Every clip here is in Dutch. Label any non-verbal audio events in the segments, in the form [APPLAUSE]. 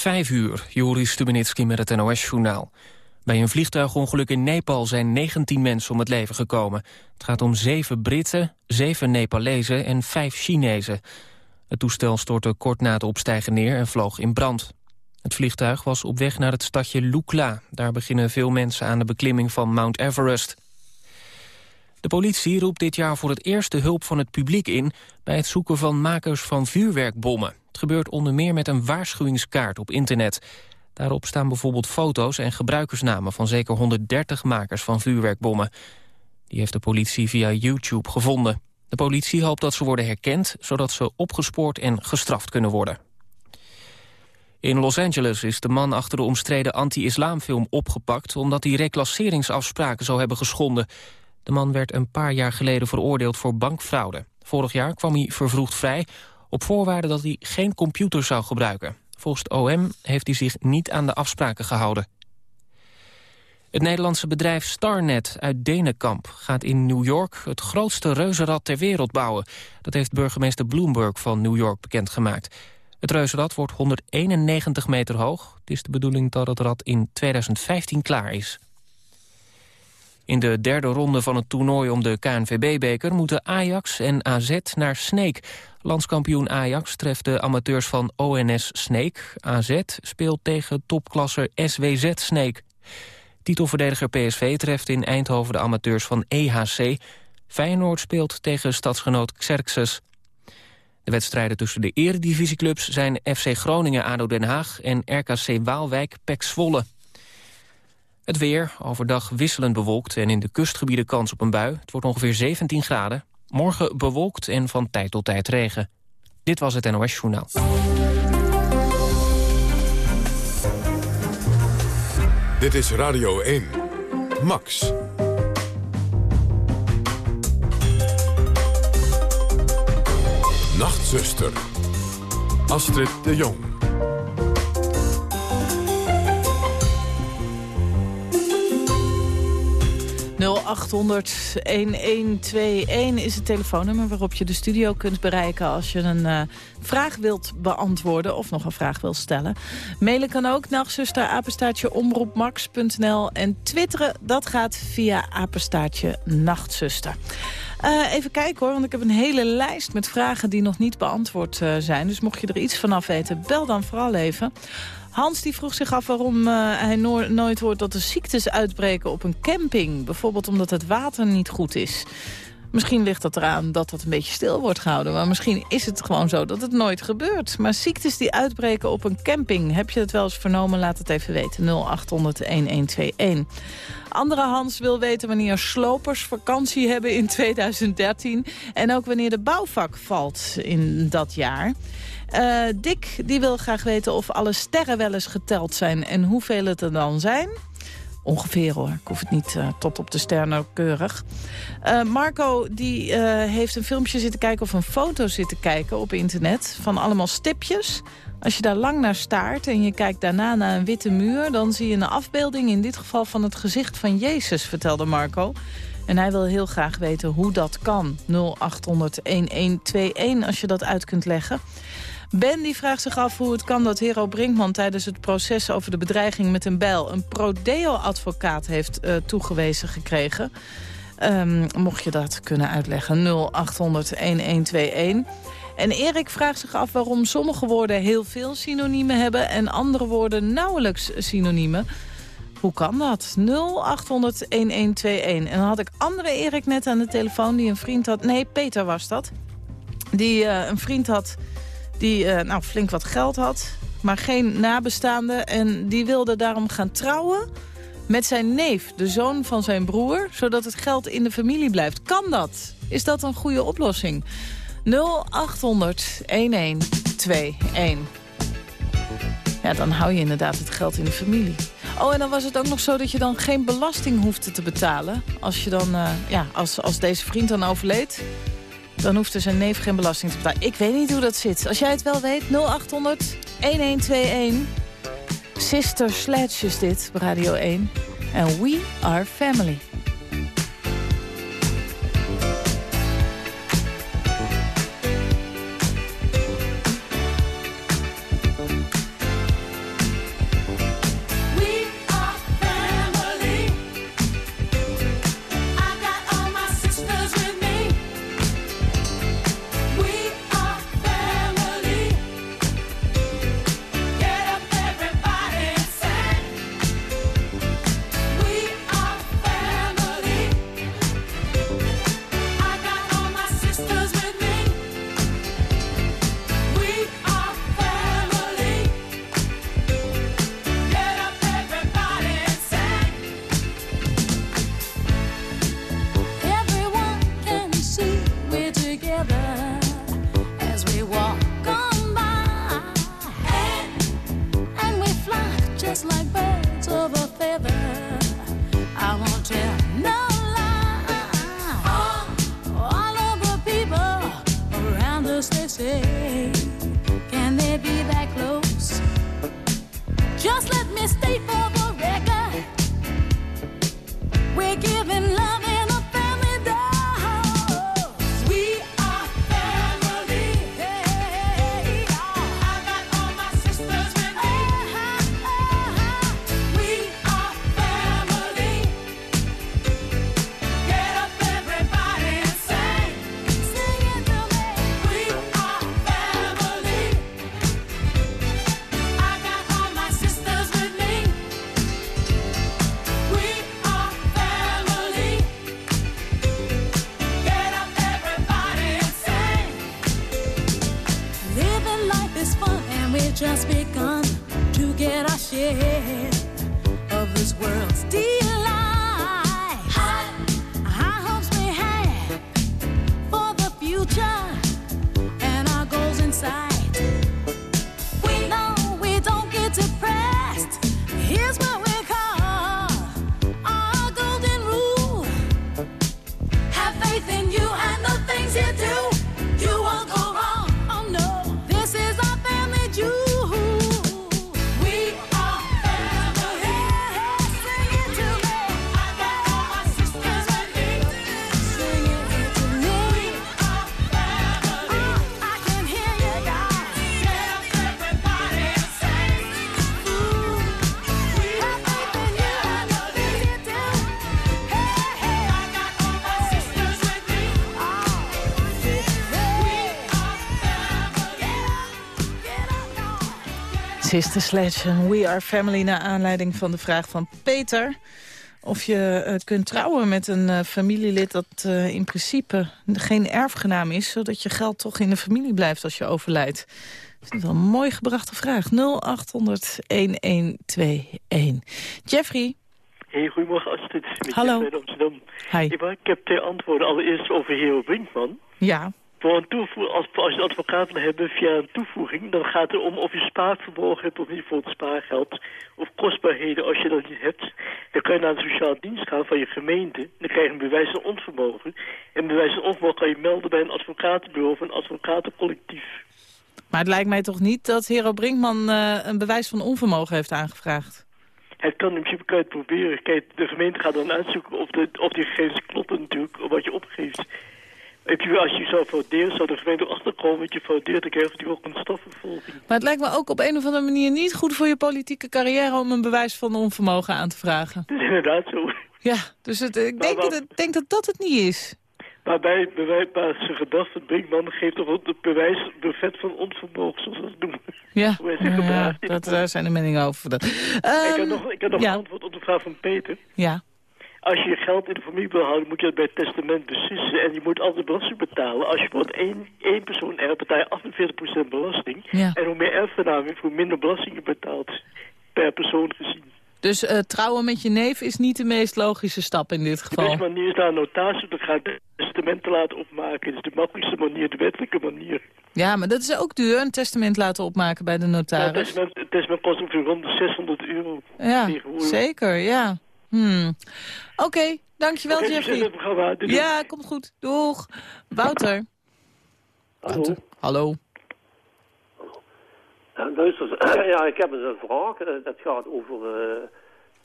Vijf uur, Joris Stubenitski met het NOS-journaal. Bij een vliegtuigongeluk in Nepal zijn 19 mensen om het leven gekomen. Het gaat om zeven Britten, zeven Nepalezen en vijf Chinezen. Het toestel stortte kort na het opstijgen neer en vloog in brand. Het vliegtuig was op weg naar het stadje Lukla. Daar beginnen veel mensen aan de beklimming van Mount Everest. De politie roept dit jaar voor het eerst de hulp van het publiek in... bij het zoeken van makers van vuurwerkbommen. Het gebeurt onder meer met een waarschuwingskaart op internet. Daarop staan bijvoorbeeld foto's en gebruikersnamen... van zeker 130 makers van vuurwerkbommen. Die heeft de politie via YouTube gevonden. De politie hoopt dat ze worden herkend... zodat ze opgespoord en gestraft kunnen worden. In Los Angeles is de man achter de omstreden anti-islamfilm opgepakt... omdat hij reclasseringsafspraken zou hebben geschonden. De man werd een paar jaar geleden veroordeeld voor bankfraude. Vorig jaar kwam hij vervroegd vrij op voorwaarde dat hij geen computer zou gebruiken. Volgens het OM heeft hij zich niet aan de afspraken gehouden. Het Nederlandse bedrijf Starnet uit Denenkamp gaat in New York het grootste reuzenrad ter wereld bouwen. Dat heeft burgemeester Bloomberg van New York bekendgemaakt. Het reuzenrad wordt 191 meter hoog. Het is de bedoeling dat het rad in 2015 klaar is. In de derde ronde van het toernooi om de KNVB-beker... moeten Ajax en AZ naar Sneek. Landskampioen Ajax treft de amateurs van ONS Sneek. AZ speelt tegen topklasser SWZ Sneek. Titelverdediger PSV treft in Eindhoven de amateurs van EHC. Feyenoord speelt tegen stadsgenoot Xerxes. De wedstrijden tussen de eredivisieclubs zijn FC Groningen ADO Den Haag... en RKC Waalwijk PEC Zwolle. Het weer, overdag wisselend bewolkt en in de kustgebieden kans op een bui. Het wordt ongeveer 17 graden. Morgen bewolkt en van tijd tot tijd regen. Dit was het NOS Journaal. Dit is Radio 1. Max. Nachtzuster. Astrid de Jong. 0800-1121 is het telefoonnummer waarop je de studio kunt bereiken... als je een uh, vraag wilt beantwoorden of nog een vraag wilt stellen. Mailen kan ook, nachtzuster, apenstaartje omroepmax.nl. En twitteren, dat gaat via apenstaartje nachtzuster. Uh, even kijken hoor, want ik heb een hele lijst met vragen die nog niet beantwoord uh, zijn. Dus mocht je er iets vanaf weten, bel dan vooral even. Hans die vroeg zich af waarom uh, hij nooit hoort dat er ziektes uitbreken op een camping. Bijvoorbeeld omdat het water niet goed is. Misschien ligt dat eraan dat dat een beetje stil wordt gehouden. Maar misschien is het gewoon zo dat het nooit gebeurt. Maar ziektes die uitbreken op een camping, heb je het wel eens vernomen? Laat het even weten. 0800-1121. Andere Hans wil weten wanneer slopers vakantie hebben in 2013. En ook wanneer de bouwvak valt in dat jaar. Uh, Dick die wil graag weten of alle sterren wel eens geteld zijn en hoeveel het er dan zijn. Ongeveer hoor, ik hoef het niet uh, tot op de ster nauwkeurig. Uh, Marco die heeft een filmpje zitten kijken of een foto zitten kijken op internet... van allemaal stipjes. Als je daar lang naar staart en je kijkt daarna naar een witte muur... dan zie je een afbeelding, in dit geval van het gezicht van Jezus, vertelde Marco. En hij wil heel graag weten hoe dat kan. 0800-1121 als je dat uit kunt leggen. Ben die vraagt zich af hoe het kan dat Hero Brinkman... tijdens het proces over de bedreiging met een bijl... een prodeo-advocaat heeft uh, toegewezen gekregen. Um, mocht je dat kunnen uitleggen, 0800-1121. En Erik vraagt zich af waarom sommige woorden heel veel synoniemen hebben... en andere woorden nauwelijks synoniemen. Hoe kan dat? 0800-1121. En dan had ik andere Erik net aan de telefoon die een vriend had... Nee, Peter was dat. Die uh, een vriend had die uh, nou, flink wat geld had, maar geen nabestaanden. En die wilde daarom gaan trouwen met zijn neef, de zoon van zijn broer... zodat het geld in de familie blijft. Kan dat? Is dat een goede oplossing? 0800 1121. Ja, dan hou je inderdaad het geld in de familie. Oh, en dan was het ook nog zo dat je dan geen belasting hoefde te betalen. Als, je dan, uh, ja, als, als deze vriend dan overleed, dan hoeft er zijn neef geen belasting te betalen. Ik weet niet hoe dat zit. Als jij het wel weet, 0800 1121. Sister Sledge is dit, Radio 1. En we are family. say. Sister Sledge en We Are Family... naar aanleiding van de vraag van Peter... of je eh, kunt trouwen met een eh, familielid dat eh, in principe geen erfgenaam is... zodat je geld toch in de familie blijft als je overlijdt. Dat is wel een mooi gebrachte vraag. 0800-1121. Jeffrey, Hey, goedemorgen Astrid. Hallo. Amsterdam. hi. Ik, ik heb twee antwoorden. Allereerst over Hero Brinkman. Ja, Voor een toevoer, als, als je een advocaat wil hebben via een toevoeging... dan gaat het om of je spaarvermogen hebt of niet voor het spaargeld. Of kostbaarheden als je dat niet hebt. Dan kan je naar de sociale dienst gaan van je gemeente. Dan krijg je een bewijs van onvermogen. En bewijs van onvermogen kan je melden bij een advocatenbureau of een advocatencollectief. maar het lijkt mij toch niet dat Hero Brinkman eh, een bewijs van onvermogen heeft aangevraagd? Het kan in principe kan je het proberen. Kijk, de gemeente gaat dan uitzoeken of, de, of die gegevens kloppen natuurlijk, wat je opgeeft. Heb je, als je zou frauderen, zou de gemeente achterkomen dat je fraudeert, dan krijg je ook een strafvervolging. Maar het lijkt me ook op een of andere manier niet goed voor je politieke carrière... om een bewijs van onvermogen aan te vragen. Dat is inderdaad zo. Ja, dus het, ik denk, dat, denk dat dat het niet is. Maar bij, zijn gedachte Brinkman geeft toch ook het bewijs bevet van onvermogen, zoals we het noemen. Ja, ja, dat, daar zijn de meningen over. verdeeld. ik Ehm, heb nog, ik heb nog ja. een antwoord op de vraag van Peter. Ja, Als je je geld in de familie wil houden, moet je dat bij het testament beslissen. En je moet altijd belasting betalen. Als je bijvoorbeeld één, één persoon erft, betaal je 48% belasting. Ja. En hoe meer erfgenaam hoe minder belasting je betaalt. Per persoon gezien. dus eh, trouwen met je neef is niet de meest logische stap in dit De geval. beste manier is naar een notaris te gaan, het testament te laten opmaken. Dat is de makkelijkste manier, de wettelijke manier. Ja, maar dat is ook duur, een testament laten opmaken bij de Ja, het, notaris. testament, het testament kost ongeveer rond de 600 euro. Ja, zeker, ja. Hmm. Oké, dankjewel Jeffrey. Ja, komt goed. Doeg. Wouter. Hallo. Hallo. Ja, luister, [CLEARS THROAT] ja, ik heb eens een vraag. eh, Dat gaat over, eh,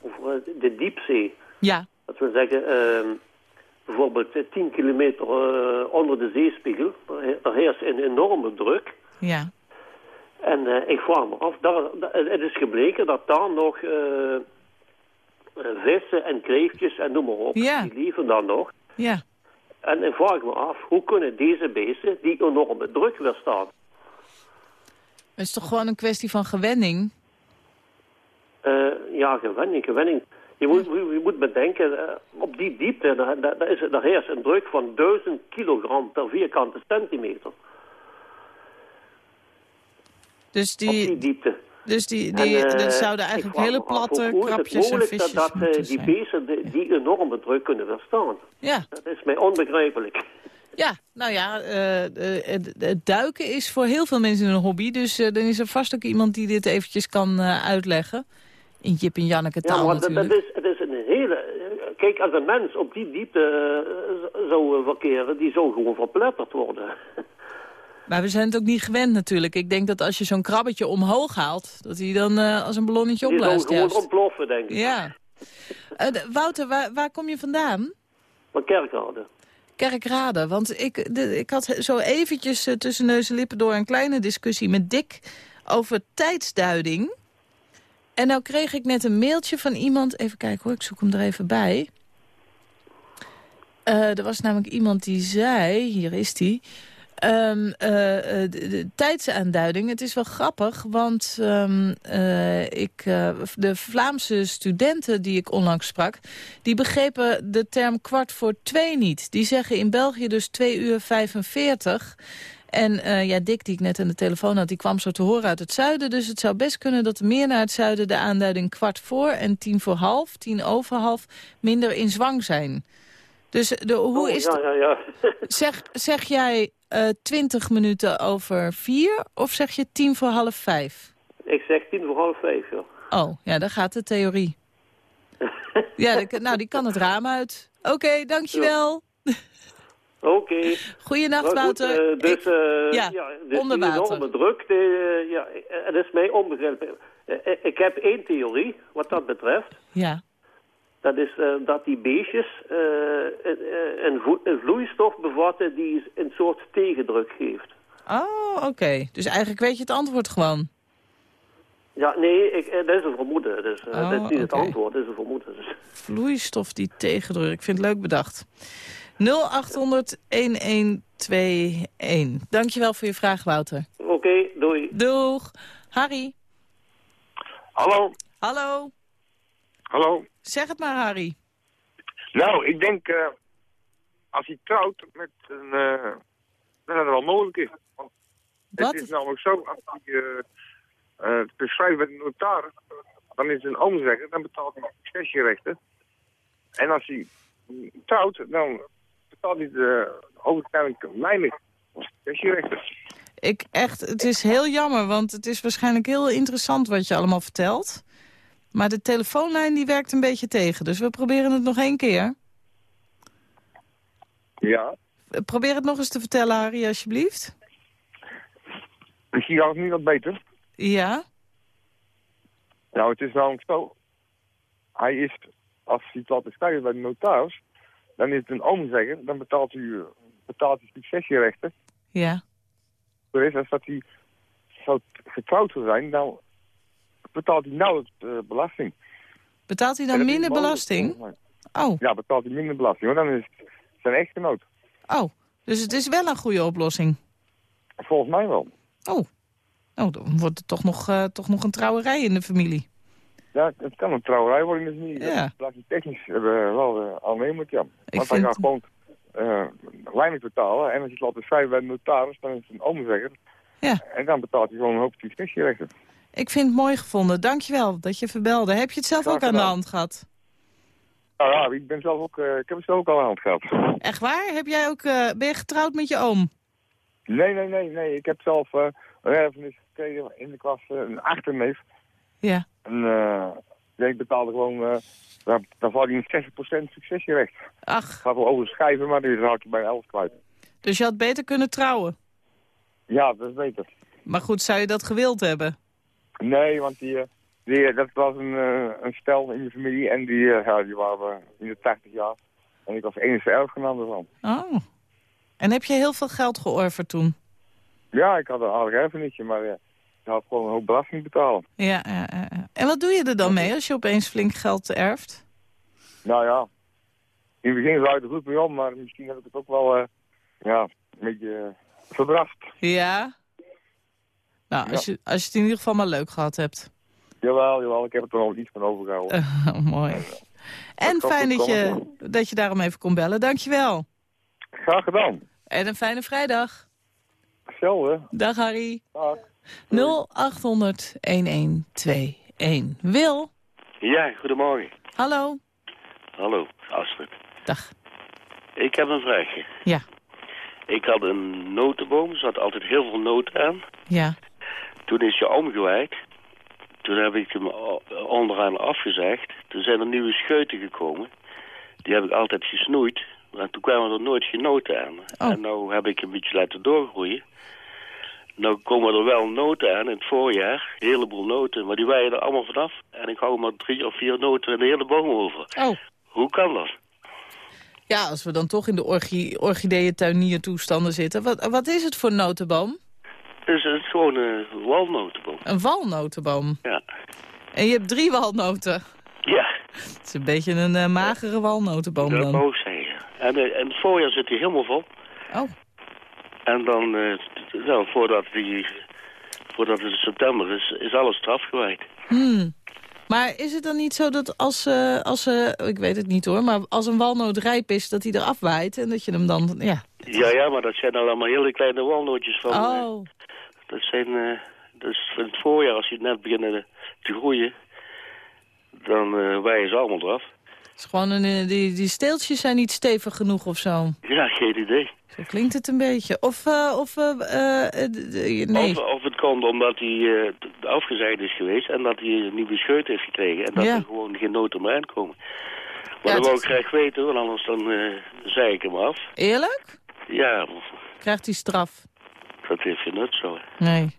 over eh, de diepzee. Ja, Dat wil zeggen, eh, bijvoorbeeld eh, 10 kilometer onder de zeespiegel. Daar heerst een enorme druk. ja. En eh, ik vraag me af, daar, het is gebleken dat daar nog vissen en kreeftjes en noem maar op, Ja. die leven daar nog. Ja. En ik vraag me af, hoe kunnen deze beesten die enorme druk weerstaan? Het is toch gewoon een kwestie van gewenning? Eh, ja, gewenning, gewenning. Je moet, je moet bedenken, eh, op die diepte, daar, daar, is, daar heerst een druk van 1000 kilogram per vierkante centimeter. Dus op die die, diepte. Dus die, die, eh, er zouden eigenlijk hele platte hoe krabjes en visjes dat, dat eh, die zijn. beesten die, die enorme druk kunnen weerstaan? Ja, Dat is mij onbegrijpelijk. ja, nou ja, eh, eh, het duiken is voor heel veel mensen een hobby. Dus eh, dan is er vast ook iemand die dit eventjes kan eh, uitleggen. In Jip en Janneke Ja, taal maar dat, natuurlijk. dat is, het is een hele... eh, Kijk, als een mens op die diepte eh, zou eh, verkeren, die zou gewoon verpletterd worden. [LAUGHS] Maar we zijn het ook niet gewend natuurlijk. Ik denk dat als je zo'n krabbetje omhoog haalt... dat hij dan eh, als een ballonnetje opblaast gewoon juist. ontploffen, denk ik. Ja. Eh, Wouter, waar, waar kom je vandaan? Van Kerkrade. Kerkrade. Want ik, de, ik had zo eventjes eh, tussen neus en lippen door een kleine discussie met Dick over tijdsduiding. En nou kreeg ik net een mailtje van iemand. Even kijken hoor, ik zoek hem er even bij. Er was namelijk iemand die zei, hier is die... Eh, eh, de, de tijdsaanduiding, het is wel grappig, want ehm, eh, ik, eh, de Vlaamse studenten die ik onlangs sprak... die begrepen de term kwart voor twee niet. Die zeggen in België dus twee uur 45. En ja, Dick, die ik net aan de telefoon had, die kwam zo te horen uit het zuiden. Dus het zou best kunnen dat er meer naar het zuiden de aanduiding kwart voor en tien voor half, tien over half, minder in zwang zijn. Dus de, hoe Oh, is ja, het? ja, ja. [LAUGHS] Zeg, zeg jij eh 20 minuten over vier of zeg je tien voor half vijf? Ik zeg tien voor half vijf, ja. Oh, ja, daar gaat de theorie. [LAUGHS] ja, nou, die kan het raam uit. Oké, dankjewel. Oké. Goeienacht, Maar goed, Wouter. eh, dus, Ik- eh, ja, ja, dus onder water. enorme druk, eh, ja, het is mij onbegrijpelijk. Eh, ik heb één theorie, wat dat betreft. ja, Dat is eh, dat die beestjes eh, een, eh, een, vloeistof bevatten die een soort tegendruk geeft. oh, oké. Dus eigenlijk weet je het antwoord gewoon. Ja, nee, ik, dat is een vermoeden. Dus, eh, Oh, dat is niet het antwoord, dat is een vermoeden. Dus. Vloeistof die tegendruk. Ik vind het leuk bedacht. 0800-1121. Dankjewel voor je vraag, Wouter. Oké, doei. Doeg. Harry. Hallo, Hallo. hallo. Zeg het maar, Harry. Nou, ik denk eh, als hij trouwt met een, eh dat het wel mogelijk is. Want Wat? Het is namelijk zo, als hij uh, uh, beschrijft met een notaris, dan is het een oomzegger, dan betaalt hij successierechten. En als hij trouwt, dan betaalt hij de overtuiging weinig successierechten. Ik echt, het is heel jammer, want het is waarschijnlijk heel interessant wat je allemaal vertelt. Maar de telefoonlijn die werkt een beetje tegen, dus we proberen het nog één keer. Ja. Probeer het nog eens te vertellen, Harry, alsjeblieft. Misschien gaat het nu wat beter. Ja? Nou, het is namelijk zo. Hij is, als hij het laat bij de notaris, dan is het een oomzegger. Dan betaalt u, betaalt u successierechten. Ja. Dus als dat hij zou getrouwd zou zijn, dan betaalt hij nauwelijks uh, belasting. Betaalt hij dan dat is minder belasting? Oh, Ja, betaalt hij minder belasting, want dan is het zijn echtgenoot. oh. Dus het is wel een goede oplossing. Volgens mij wel. Oh. Oh, dan wordt het toch nog, eh, toch nog een trouwerij in de familie. Ja, het kan een trouwerij worden, dus niet. Ja. Belastingtechnisch uh, wel uh, aannemelijk, ja. Ik Want hij vind- gaat gewoon uh, weinig betalen. En als je het laat beschrijven bij de notaris, dan is het een oomzegger. Ja. En dan betaalt hij gewoon een hoop successierechten. Ik vind het mooi gevonden. Dankjewel dat je verbelde. Heb je het zelf ook aan de hand gehad? Nou ja, ik, ben zelf ook, uh, ik heb het zelf ook al aan het gehad. Echt waar? Heb jij ook, uh, ben je getrouwd met je oom? Nee, nee, nee, nee. Ik heb zelf uh, een erfenis gekregen in de klas, een achterneef. Ja. En ik betaalde gewoon, dan, dan valt hij een 60% successierecht. Ach, Het gaat wel over schrijven, maar die raak je bij 11 kwijt. dus je had beter kunnen trouwen. Ja, dat is beter. Maar goed, zou je dat gewild hebben? Nee, want die, eh, die, dat was een, uh, een stel in de familie en die, ja, die waren in de 80 jaar. En ik was enige erfgenaam ervan. Oh. En heb je heel veel geld georverd toen? Ja, ik had een aardig erfenisje, maar ik had gewoon een hoop belasting betalen. Ja, ja, ja. En wat doe je er dan mee als je opeens flink geld erft? Nou ja, in het begin zou ik er goed mee om, maar misschien heb ik het ook wel, uh, ja, een beetje uh, verbracht. Ja? Nou, als, Ja. je, als je het in ieder geval maar leuk gehad hebt. Jawel, jawel, ik heb er nog iets van overgehouden. Uh, [LAUGHS] mooi. En fijn dat je, dat je daarom even kon bellen. Dankjewel. Graag gedaan. En een fijne vrijdag. Hetzelfde. Dag Harry. Dag. 0800 1121. Wil, Ja, goedemorgen. hallo. Hallo, Astrid. Dag. Ik heb een vraagje. Ja. Ik had een notenboom, er zat altijd heel veel noten aan. Ja. Toen is je omgewaaid. Toen heb ik hem onderaan afgezegd. Toen zijn er nieuwe scheuten gekomen. Die heb ik altijd gesnoeid. Maar toen kwamen er nooit geen noten aan. Oh. En nou heb ik een beetje laten doorgroeien. Nou komen er wel noten aan in het voorjaar. Een heleboel noten. Maar die waaien er allemaal vanaf. En ik hou maar drie of vier noten in de hele boom over. Oh. Hoe kan dat? Ja, als we dan toch in de orchi orchideeën toestanden zitten. Wat, wat is het voor notenboom? Dus het is gewoon een walnotenboom. Een walnotenboom. Ja. En je hebt drie walnoten. Ja, Het is een beetje een eh, magere walnotenboom dat dan. ik zeggen. ja. En in het voorjaar zit hij helemaal vol. Oh, En dan, nou, voordat, die, voordat het september is, is alles eraf gewijd. hmm. Maar is het dan niet zo dat als, eh, als eh, ik weet het niet hoor, maar als een walnoot rijp is, dat hij eraf waait en dat je hem dan, ja, Ja, ja, maar dat zijn allemaal hele kleine walnootjes van... eh, Oh, dat zijn... eh, dat is in het voorjaar, als die net beginnen te groeien... dan waaien ze allemaal eraf. het is gewoon een, die, die steeltjes zijn niet stevig genoeg of zo. Ja, geen idee. Zo klinkt het een beetje. Of, eh, of nee. Of, of het komt omdat hij t- afgezaaid is geweest... en dat hij een nieuwe scheut heeft gekregen... en dat Ja. er gewoon geen noten meer aankomen. Maar Ja, dat het- ik graag weten, want anders dan eh zei ik hem af. Eerlijk? Ja, Krijgt hij straf? dat heeft geen nut zo. Nee.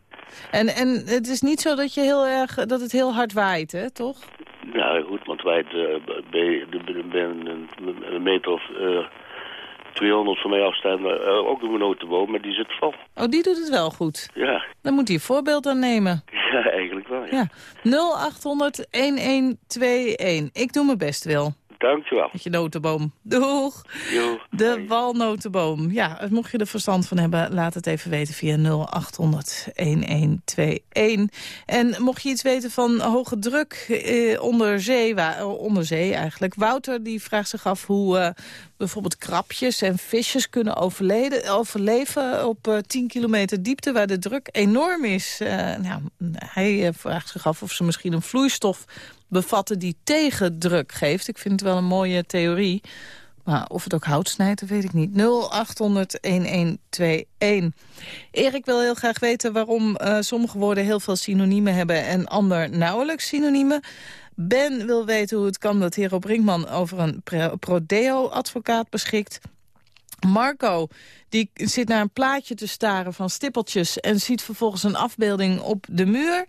En, en het is niet zo dat, je heel erg, dat het heel hard waait, hè, toch? Nou goed, want wij het, eh, bij, de, bij- bij een, een, een meter of eh 200 van mij afstaan, eh, ook een notenboom, maar die zit vol. Oh, die doet het wel goed. Ja, Dan moet hij een voorbeeld aan nemen. [LAUGHS] ja eigenlijk wel. Ja. Ja. 0800-1121. Ik doe mijn best, Wil. Dankjewel. Met je notenboom. Doeg. Jo, De hoi. walnotenboom. Ja, mocht je er verstand van hebben, laat het even weten via 0800-1121. En mocht je iets weten van hoge druk eh, onder, zee, eh, onder zee eigenlijk. Wouter die vraagt zich af hoe eh, bijvoorbeeld krabjes en visjes kunnen overleden, overleven op eh 10 kilometer diepte waar de druk enorm is. Eh, nou, hij eh, vraagt zich af of ze misschien een vloeistof bevatten die tegendruk geeft. Ik vind het wel een mooie theorie. Maar of het ook hout snijdt, dat weet ik niet. 0800-1121. Erik wil heel graag weten waarom eh, sommige woorden heel veel synoniemen hebben... en ander nauwelijks synoniemen. Ben wil weten hoe het kan dat Hero Brinkman over een prodeo-advocaat beschikt. Marco die zit naar een plaatje te staren van stippeltjes... en ziet vervolgens een afbeelding op de muur.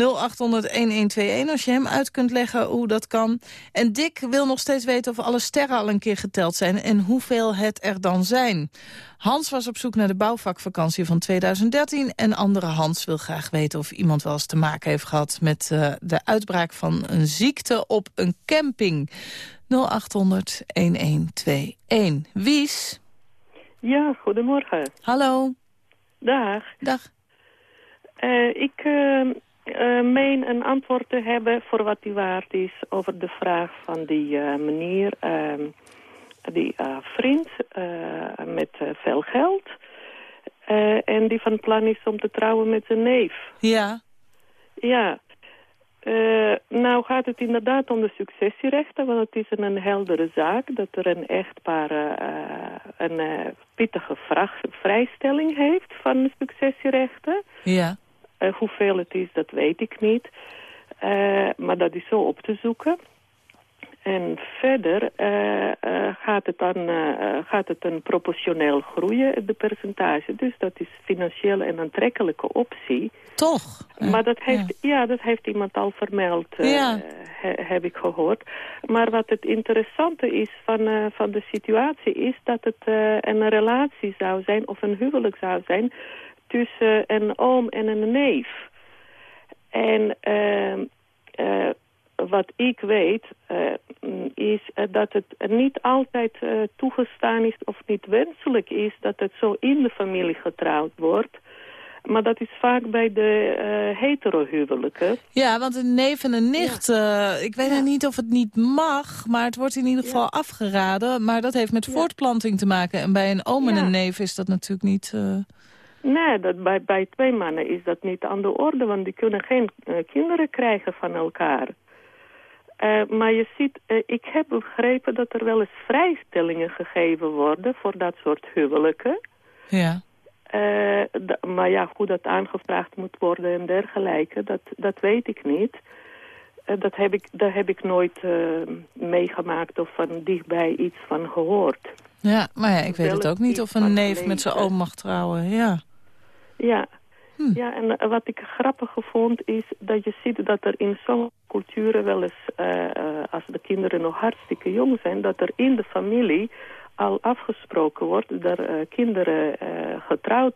0800-1121 als je hem uit kunt leggen hoe dat kan. En Dick wil nog steeds weten of alle sterren al een keer geteld zijn... en hoeveel het er dan zijn. Hans was op zoek naar de bouwvakvakantie van 2013... en andere Hans wil graag weten of iemand wel eens te maken heeft gehad... met eh, de uitbraak van een ziekte op een camping. 0800-1121. Wies, Ja, goedemorgen. hallo, Dag. dag. Eh, ik eh, meen een antwoord te hebben voor wat die waard is over de vraag van die eh, meneer, ehm, die vriend met veel geld. en die van plan is om te trouwen met zijn neef. Ja, Ja. Eh, nou gaat het inderdaad om de successierechten, want het is een heldere zaak dat er een echtpaar eh, een eh, pittige vraag, vrijstelling heeft van de successierechten. ja. Hoeveel het is, dat weet ik niet. Maar dat is zo op te zoeken. En verder eh, eh, gaat, het dan, eh, gaat het een proportioneel groeien, de percentage. Dus dat is financieel een aantrekkelijke optie. Toch? Maar dat heeft, ja. dat heeft iemand al vermeld, Ja. he- heb ik gehoord. Maar wat het interessante is van, van de situatie is dat het een relatie zou zijn of een huwelijk zou zijn tussen een oom en een neef. En ehm, eh, wat ik weet eh, is eh, dat het niet altijd eh, toegestaan is of niet wenselijk is dat het zo in de familie getrouwd wordt. Maar dat is vaak bij de eh hetero-huwelijken. Ja, want een neef en een nicht, ik weet niet of het niet mag, maar het wordt in ieder geval afgeraden. Maar dat heeft met voortplanting te maken. En bij een oom en Ja. een neef is dat natuurlijk niet... Nee, dat bij, bij twee mannen is dat niet aan de orde, want die kunnen geen kinderen krijgen van elkaar. Eh, maar je ziet, eh, ik heb begrepen dat er wel eens vrijstellingen gegeven worden voor dat soort huwelijken. ja. Eh, maar ja, hoe dat aangevraagd moet worden en dergelijke, dat, dat weet ik niet. Dat heb ik, daar heb ik nooit meegemaakt of van dichtbij iets van gehoord. ja, maar ja, ik weet het ook niet of een neef met zijn oom mag trouwen. Ja. Ja. Hm. ja, en eh, wat ik grappig vond is dat je ziet dat er in sommige culturen wel eens, eh, als de kinderen nog hartstikke jong zijn, dat er in de familie al afgesproken wordt dat kinderen getrouwd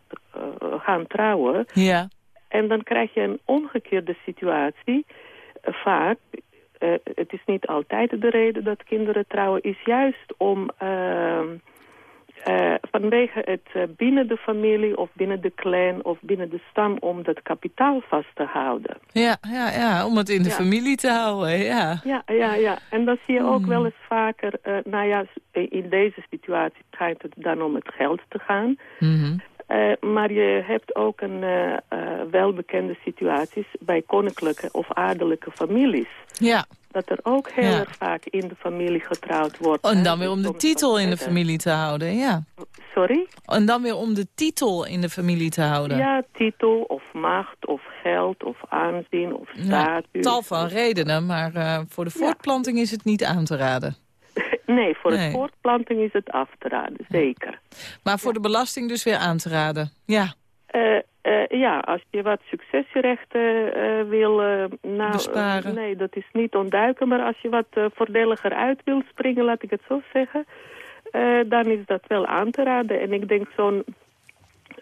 gaan trouwen. Ja. En dan krijg je een omgekeerde situatie. Vaak, het is niet altijd de reden dat kinderen trouwen, is juist om, eh, vanwege het eh, binnen de familie of binnen de clan of binnen de stam om dat kapitaal vast te houden. Ja, ja, ja, om het in de Ja. familie te houden, ja. Ja, ja, ja. En dan zie je ook Hmm. wel eens vaker, eh, nou ja, in deze situatie schijnt het dan om het geld te gaan. Mhm. Eh, maar je hebt ook een eh, eh, welbekende situaties bij koninklijke of adellijke families. Ja, Dat er ook heel Ja. erg vaak in de familie getrouwd wordt. en hè. dan weer om de titel in de familie te houden, ja. Sorry? En dan weer om de titel in de familie te houden. Ja, titel of macht of geld of aanzien of Ja, status. tal van redenen, maar voor de voortplanting is het niet aan te raden. Nee, voor Nee. de voortplanting is het af te raden, zeker. Maar voor de belasting dus weer aan te raden. Ja, Eh, eh, ja, als je wat successierechten eh, wil... nou, Besparen. nee, dat is niet ontduiken. Maar als je wat voordeliger uit wil springen, laat ik het zo zeggen... dan is dat wel aan te raden. En ik denk zo'n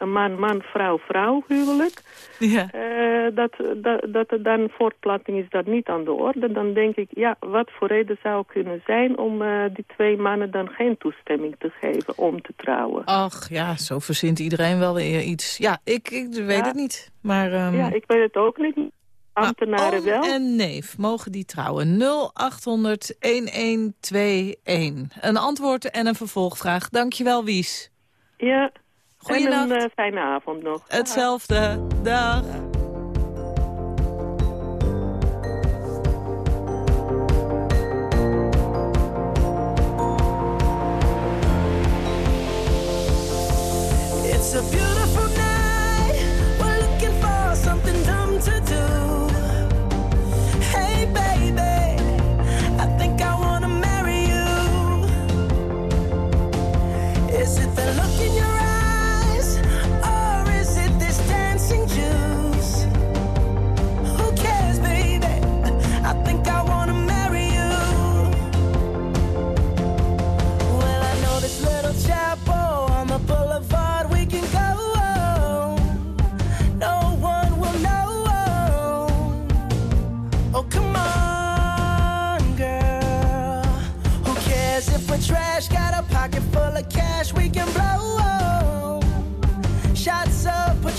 man-man, vrouw-vrouw huwelijk... ja. eh, dat, dat, dat er dan voortplanting is dat niet aan de orde. Dan denk ik, ja, wat voor reden zou kunnen zijn... om eh, die twee mannen dan geen toestemming te geven om te trouwen. Ach, ja, zo verzint iedereen wel weer iets. Ja, ik, ik weet Ja. het niet. Maar, ehm, Ja, ik weet het ook niet. Ambtenaren wel. en neef, mogen die trouwen? 0800-1121. Een antwoord en een vervolgvraag. Dankjewel, Wies. Ja. En Goeienacht. een eh, fijne avond nog. Hetzelfde. Dag. It's a beautiful night. We're looking for something dumb to do. Hey, baby, I think I wanna marry you. Is it the look in your dash. Got a pocket full of cash we can blow. Oh, oh, oh. Shots up, put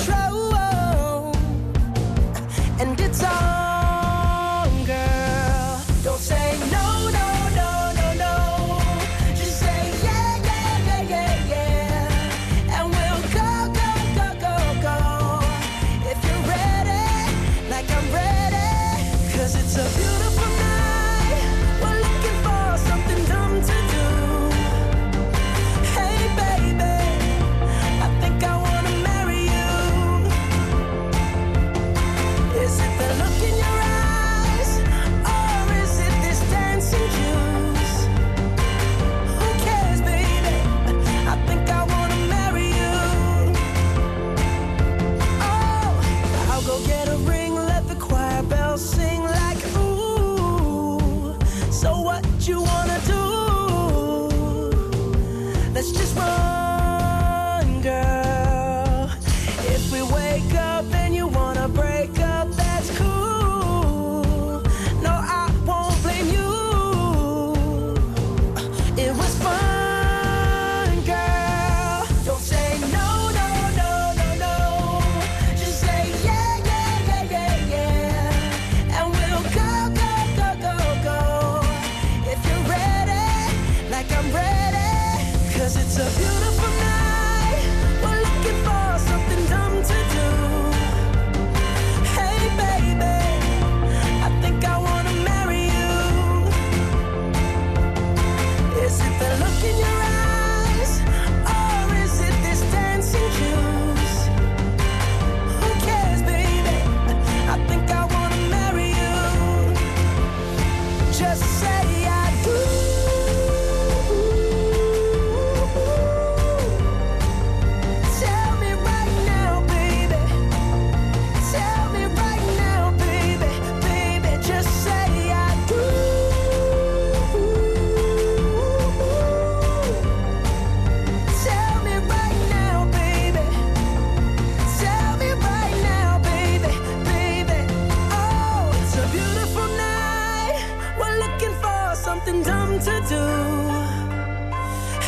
something dumb to do.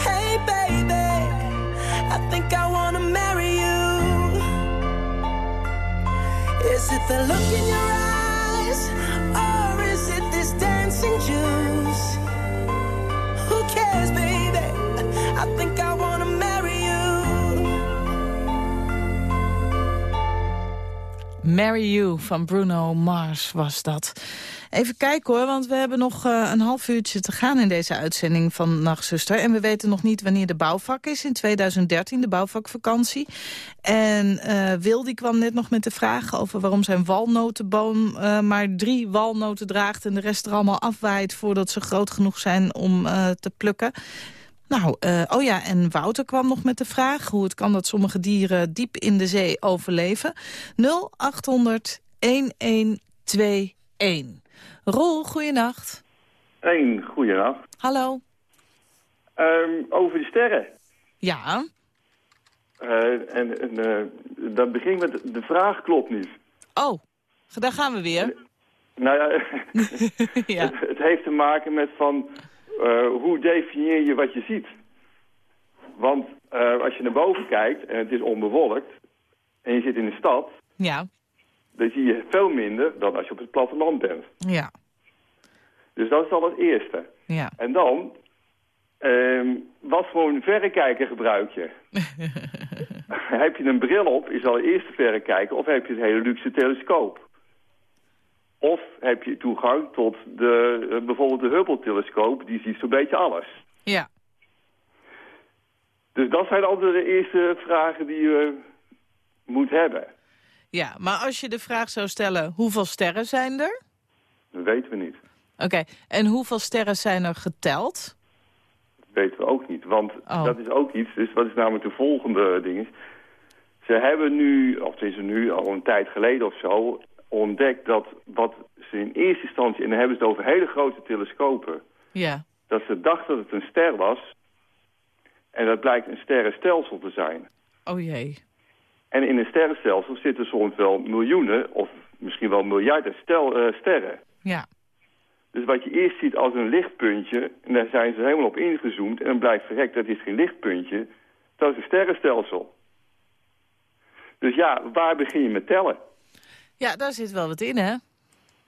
Hey, baby, I think I wanna marry you. Is it the look in your eyes, or is it this dancing juice? Who cares, baby? I think I wanna marry you. Marry You van Bruno Mars was dat. Even kijken hoor, want we hebben nog eh, een half uurtje te gaan in deze uitzending van Nachtzuster. En we weten nog niet wanneer de bouwvak is in 2013, de bouwvakvakantie. En eh Wil die kwam net nog met de vraag over waarom zijn walnotenboom eh, maar drie walnoten draagt... en de rest er allemaal afwaait voordat ze groot genoeg zijn om te plukken. Nou, oh ja, en Wouter kwam nog met de vraag... hoe het kan dat sommige dieren diep in de zee overleven. 0800 1121. Roel, goeienacht. Een goeienacht. Hallo. Ehm over de sterren. Ja, Eh, en en eh, dat begint met de vraag klopt niet. oh, daar gaan we weer. Nou ja, [LAUGHS] [LAUGHS] ja. het, het heeft te maken met van eh, hoe definieer je wat je ziet. Want eh, als je naar boven kijkt en het is onbewolkt en je zit in een stad, ja, dan zie je veel minder dan als je op het platteland bent. ja, Dus dat is al het eerste. ja. En dan, ehm, wat voor een verrekijker gebruik je? [LAUGHS] heb je een bril op, is al eerst de verrekijker, of heb je een hele luxe telescoop? Of heb je toegang tot de, eh, bijvoorbeeld de Hubble-telescoop, die ziet zo'n beetje alles. Ja, Dus dat zijn altijd de eerste vragen die je moet hebben. Ja, maar als je de vraag zou stellen, hoeveel sterren zijn er? Dat weten we niet. Oké, en hoeveel sterren zijn er geteld? Dat weten we ook niet, want Oh. dat is ook iets. Dus wat is namelijk de volgende ding? Ze hebben nu, of het is er nu al een tijd geleden of zo, ontdekt dat wat ze in eerste instantie, en dan hebben ze het over hele grote telescopen, Ja, dat ze dachten dat het een ster was. En dat blijkt een sterrenstelsel te zijn. oh jee. En in een sterrenstelsel zitten soms wel miljoenen of misschien wel miljarden stel, eh, sterren. Ja, Dus wat je eerst ziet als een lichtpuntje, en daar zijn ze helemaal op ingezoomd... en dan blijkt verrekt, dat is geen lichtpuntje, dat is een sterrenstelsel. Dus ja, waar begin je met tellen? ja daar zit wel wat in, hè?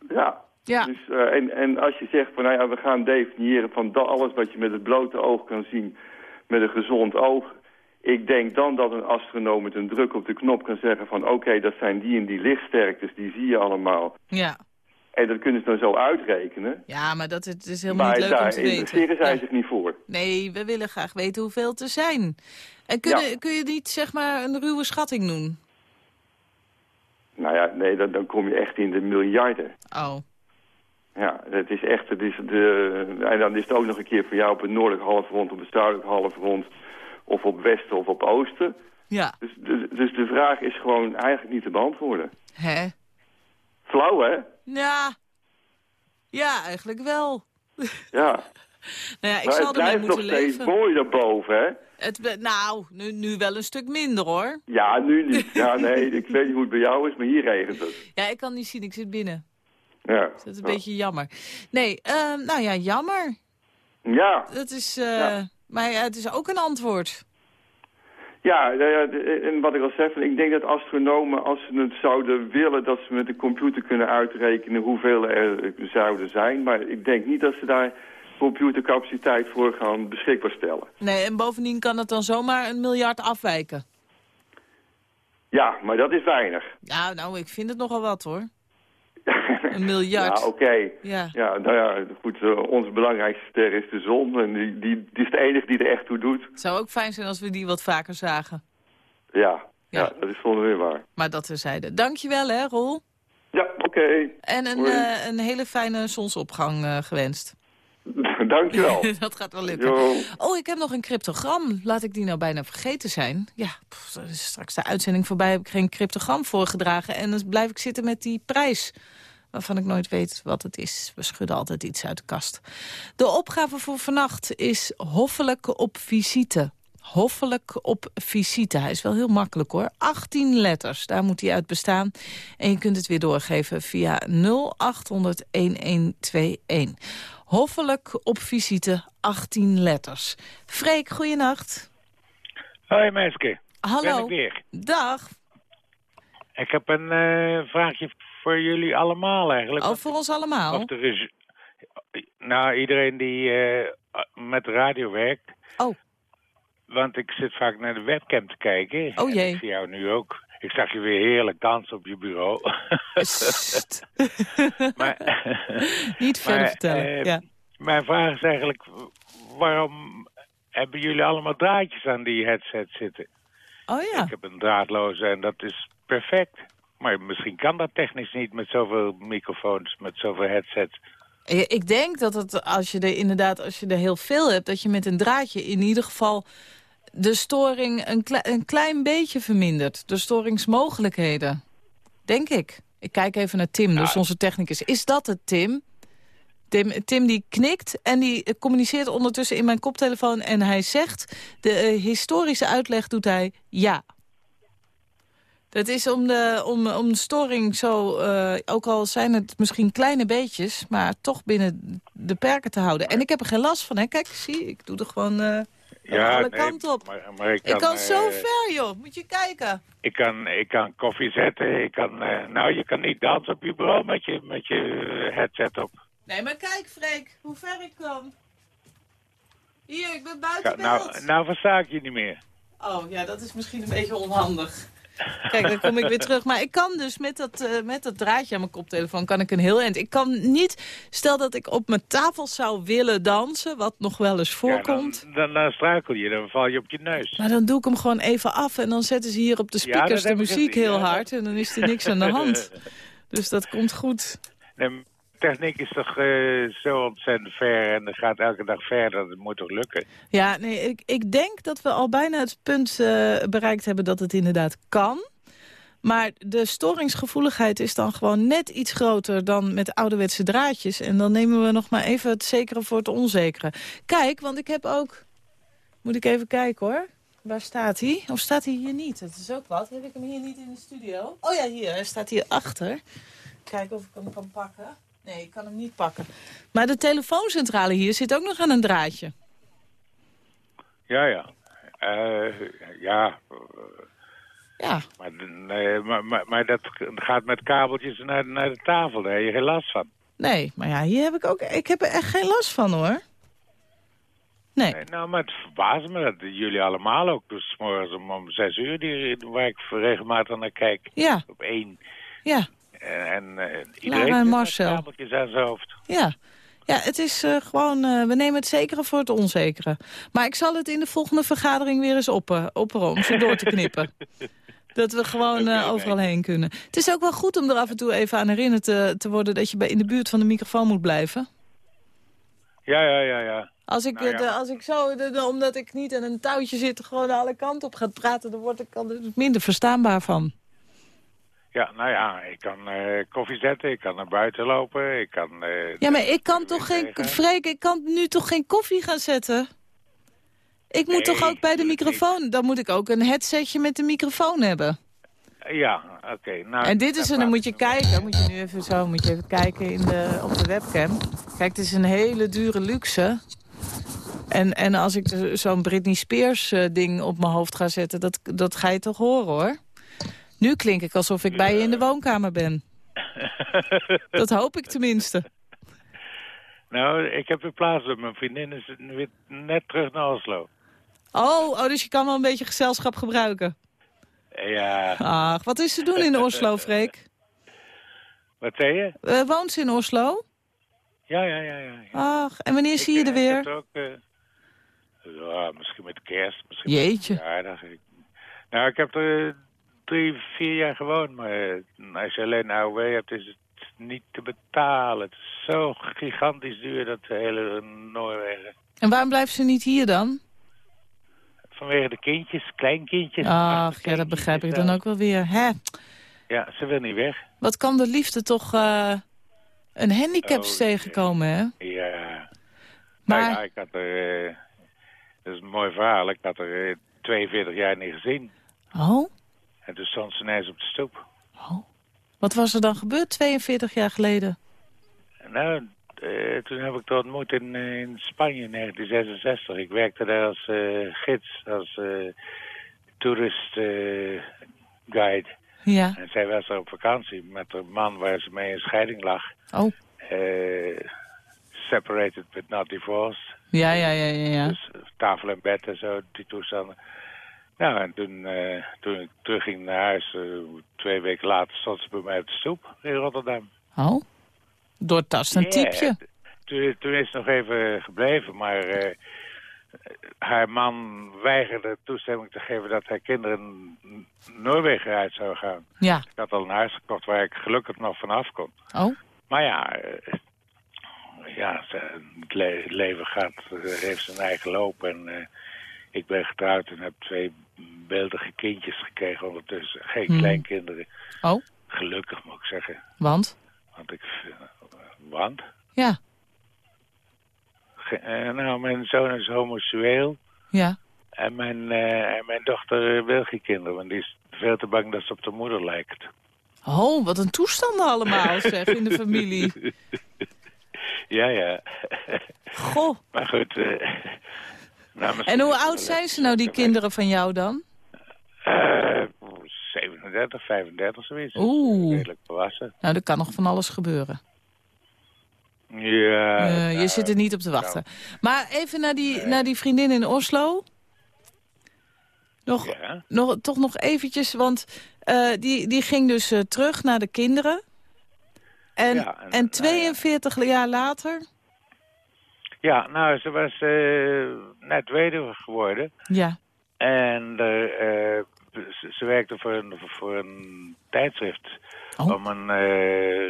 Ja. Ja. Dus, eh, en, en als je zegt van, nou ja, we gaan definiëren van alles wat je met het blote oog kan zien, met een gezond oog. Ik denk dan dat een astronoom met een druk op de knop kan zeggen van, oké, dat zijn die en die lichtsterktes, die zie je allemaal. Ja, En dat kunnen ze dan zo uitrekenen. ja maar dat het is helemaal Maar niet leuk om daar te weten. interesseren zij Ja. zich niet voor. Nee, we willen graag weten hoeveel er zijn. En kun, je, kun je niet, zeg maar, een ruwe schatting doen? Nou ja, nee, dan, dan kom je echt in de miljarden. Oh, Ja, het is echt, het is de, en dan is het ook nog een keer voor jou op het noordelijk halfrond, op het zuidelijk halfrond, of op westen of op oosten. ja. Dus, dus, dus de vraag is gewoon eigenlijk niet te beantwoorden. Hè? Flauw, hè? Ja. Ja, eigenlijk wel. Ja. [LAUGHS] Nou ja, ik maar zal het ermee blijft nog steeds mooi daarboven, hè? Het, nou, nu, nu wel een stuk minder, hoor. Ja, nu niet. [LAUGHS] Ja, nee, ik weet niet hoe het bij jou is, maar hier regent het. Ja, ik kan niet zien, ik zit binnen. Ja. Dat is een beetje jammer. Nee, ehm, nou ja, jammer. Ja, Dat is, eh, Ja. Maar ja, het is ook een antwoord. Ja, en wat ik al zei, van, ik denk dat astronomen, als ze het zouden willen, dat ze met de computer kunnen uitrekenen hoeveel er zouden zijn. Maar ik denk niet dat ze daar computercapaciteit voor gaan beschikbaar stellen. Nee, en bovendien kan het dan zomaar een miljard afwijken. Ja, maar dat is weinig. Ja, nou, ik vind het nogal wat, hoor. [LAUGHS] Een miljard. Ja, oké. Ja. Ja, nou ja, goed, eh, onze belangrijkste ster is de zon. En die, die, die is de enige die er echt toe doet. Het zou ook fijn zijn als we die wat vaker zagen. Ja, ja. Ja. dat is zonder weer waar. Maar dat terzijde. Dankjewel, hè, Roel. Ja, oké. En een, eh, een hele fijne zonsopgang eh, gewenst. [LAUGHS] Dankjewel. [LAUGHS] dat gaat wel lukken. Oh, ik heb nog een cryptogram. Laat ik die nou bijna vergeten zijn. Ja, pff, is straks de uitzending voorbij heb ik geen cryptogram voorgedragen. En dan blijf ik zitten met die prijs. Waarvan ik nooit weet wat het is. We schudden altijd iets uit de kast. De opgave voor vannacht is hoffelijk op visite. Hoffelijk op visite. Hij is wel heel makkelijk hoor. 18 letters, daar moet hij uit bestaan. En je kunt het weer doorgeven via 0800-1121. Hoffelijk op visite, 18 letters. Freek, goeienacht. Hoi meisje, ben Hallo. ik weer. Dag. Ik heb een eh, vraagje voor jullie allemaal eigenlijk. Oh, voor ons allemaal? Of er is... Nou, iedereen die eh, met de radio werkt. Oh. Want ik zit vaak naar de webcam te kijken. Oh jee. Ik zie jou nu ook. Ik zag je weer heerlijk dansen op je bureau. [LAUGHS] maar, [LAUGHS] Niet verder maar, vertellen, eh, ja. Mijn vraag is eigenlijk, waarom hebben jullie allemaal draadjes aan die headset zitten? Oh ja. Ik heb een draadloze en dat is perfect. Maar misschien kan dat technisch niet met zoveel microfoons, met zoveel headsets. Ik denk dat het, als je er inderdaad, als je er heel veel hebt... dat je met een draadje in ieder geval de storing een, een klein beetje vermindert. De storingsmogelijkheden. Denk ik. Ik kijk even naar Tim, dus onze technicus. Is dat het, Tim? Tim, Tim die knikt en die communiceert ondertussen in mijn koptelefoon... en hij zegt, de eh, historische uitleg doet hij ja. Dat is om de, om, om de storing zo, eh, ook al zijn het misschien kleine beetjes... maar toch binnen de perken te houden. En ik heb er geen last van, hè. Kijk, zie, ik doe er gewoon eh, alle nee, kanten op. Maar, maar ik Ik kan, zo eh, ver, joh. Moet je kijken. Ik kan, ik kan koffie zetten. Ik kan, nou, je kan niet dansen op je bureau met je, met je headset op. Nee, maar kijk, Freek, hoe ver ik kan. Hier, ik ben Ja, buiten nou, beeld. nou versta ik je niet meer. Oh, ja, dat is misschien een beetje onhandig. Kijk, dan kom ik weer terug. Maar ik kan dus met dat, eh, met dat draadje aan mijn koptelefoon kan ik een heel eind. Ik kan niet, stel dat ik op mijn tafel zou willen dansen, wat nog wel eens voorkomt. Ja, dan, dan, dan struikel je, dan val je op je neus. Maar dan doe ik hem gewoon even af en dan zetten ze hier op de speakers de muziek heel hard. En dan is er niks aan de hand. [LAUGHS] Dus dat komt goed. Nee, techniek is toch eh, zo ontzettend ver en het gaat elke dag verder. Dat moet toch lukken? Ja, nee, ik, ik denk dat we al bijna het punt eh, bereikt hebben dat het inderdaad kan. Maar de storingsgevoeligheid is dan gewoon net iets groter dan met ouderwetse draadjes. En dan nemen we nog maar even het zekere voor het onzekere. Kijk, want ik heb ook... Moet ik even kijken hoor. Waar staat hij? Of staat hij hier niet? Dat is ook wat. Heb ik hem hier niet in de studio? Oh ja, hier. Hij staat hier achter. Kijken of ik hem kan pakken. Nee, ik kan hem niet pakken. Maar de telefooncentrale hier zit ook nog aan een draadje. Ja, ja. Eh, ja. Ja. Maar, nee, maar, maar, maar dat gaat met kabeltjes naar, naar de tafel. Daar heb je geen last van. Nee, maar ja, hier heb ik ook... Ik heb er echt geen last van, hoor. Nee. Nee, nou, maar het verbaast me dat jullie allemaal ook. Dus morgens om, om zes uur, die, waar ik regelmatig naar kijk. Ja. Op één. Ja, En, en eh, iedereen en Marcel. kabeltjes aan zijn hoofd. ja. Ja, het is eh, gewoon... eh, we nemen het zekere voor het onzekere. Maar ik zal het in de volgende vergadering weer eens oppen, opperen om ze door te knippen. [LAUGHS] Dat we gewoon overal heen kunnen. Het is ook wel goed om er af en toe even aan herinnerd te, te worden... dat je bij, in de buurt van de microfoon moet blijven. Ja, ja, ja, ja. Als ik, Nou ja. de- als ik zo, de- de- omdat ik niet aan een touwtje zit... gewoon alle kanten op gaat praten... dan word ik er minder verstaanbaar van. Ja, nou ja, ik kan eh, koffie zetten, ik kan naar buiten lopen, ik kan... eh, Ja, maar ik kan toch geen... Freek, ik kan nu toch geen koffie gaan zetten? Ik moet toch ook bij de microfoon... Dan moet ik ook een headsetje met de microfoon hebben. Ja, oké. nou, en dit is een... Dan moet je kijken. Moet je nu even zo... Moet je even kijken in de, op de webcam. Kijk, het is een hele dure luxe. En, en als ik zo'n Britney Spears eh, ding op mijn hoofd ga zetten... Dat, dat ga je toch horen, hoor. Nu klink ik alsof ik bij je in de woonkamer ben. [LAUGHS] Dat hoop ik tenminste. Nou, ik heb weer plaats op. Mijn vriendin is weer net terug naar Oslo. Oh, oh, dus je kan wel een beetje gezelschap gebruiken. Ja, Ach, wat is te doen in Oslo, [LAUGHS] Freek? wat zei je? Eh, woont ze in Oslo? Ja, ja, ja. ja. Ach, en wanneer zie je er Ik weer? heb er ook, eh, ja, misschien met kerst, misschien Jeetje. met verjaardag. Ik- Nou, ik heb er eh, drie, vier jaar gewoond, maar eh, als je alleen AOW hebt, is het niet te betalen. Het is zo gigantisch duur, dat hele Noorwegen. En waarom blijft ze niet hier dan? Vanwege de kindjes, kleinkindjes. Ach, ja, dat begrijp ik dan ook wel weer. Hè? Ja, ze wil niet weg. Wat kan de liefde toch eh, een handicap Oh, tegenkomen, hè? Ja. Maar- Nou ja, ik had er... eh, dat is een mooi verhaal. Ik had er eh, 42 jaar niet gezien. Oh, En toen stond ze ineens op de stoep. wat was er dan gebeurd 42 jaar geleden? Nou, eh, toen heb ik haar ontmoet in, eh, in Spanje in 1966. Ik werkte daar als eh, gids, als eh toerist guide. Ja. En zij was er op vakantie met een man waar ze mee in scheiding lag. Oh. Eh, separated but not divorced. Ja, ja, ja, ja. ja. Dus tafel en bed en zo, die toestanden. Nou, en toen, eh, toen ik terugging naar huis, eh, twee weken later, stond ze bij mij op de stoep in Rotterdam. Oh. Doortast een typje. Toen, toen is ze nog even gebleven, maar eh, haar man weigerde toestemming te geven dat haar kinderen Noorwegen uit zouden gaan. Ja. Ik had al een huis gekocht waar ik gelukkig nog vanaf kon. Oh. Maar ja, ja het, le- het leven gaat, heeft zijn eigen loop. En ik ben getrouwd en heb twee beeldige kindjes gekregen ondertussen. Geen Hmm. kleinkinderen. Oh. Gelukkig moet ik zeggen. Want? Want ik... vind- Want? Ja. Ge- eh, nou, mijn zoon is homoseksueel. Ja. En mijn, eh, en mijn dochter wil geen kinderen. Want die is veel te bang dat ze op de moeder lijkt. Oh, wat een toestanden allemaal, zeg, in de familie. [LAUGHS] Ja, ja. Goh. Maar goed. eh, nou, En hoe oud zijn ze nou, die kinderen van jou dan? eh 37, 35 zoiets. Oeh. Redelijk volwassen. Nou, er kan nog van alles gebeuren. Ja. Eh, nou, je zit er niet op te wachten. Maar even naar die, naar die vriendin in Oslo. Nog, Ja. nog, toch nog eventjes, want eh, die, die ging dus eh, terug naar de kinderen. En, Ja, en- en 42 jaar later... Ja, nou, ze was eh, net weduwe geworden. Ja. En eh, eh, ze, werkte voor een, voor een tijdschrift Oh. om een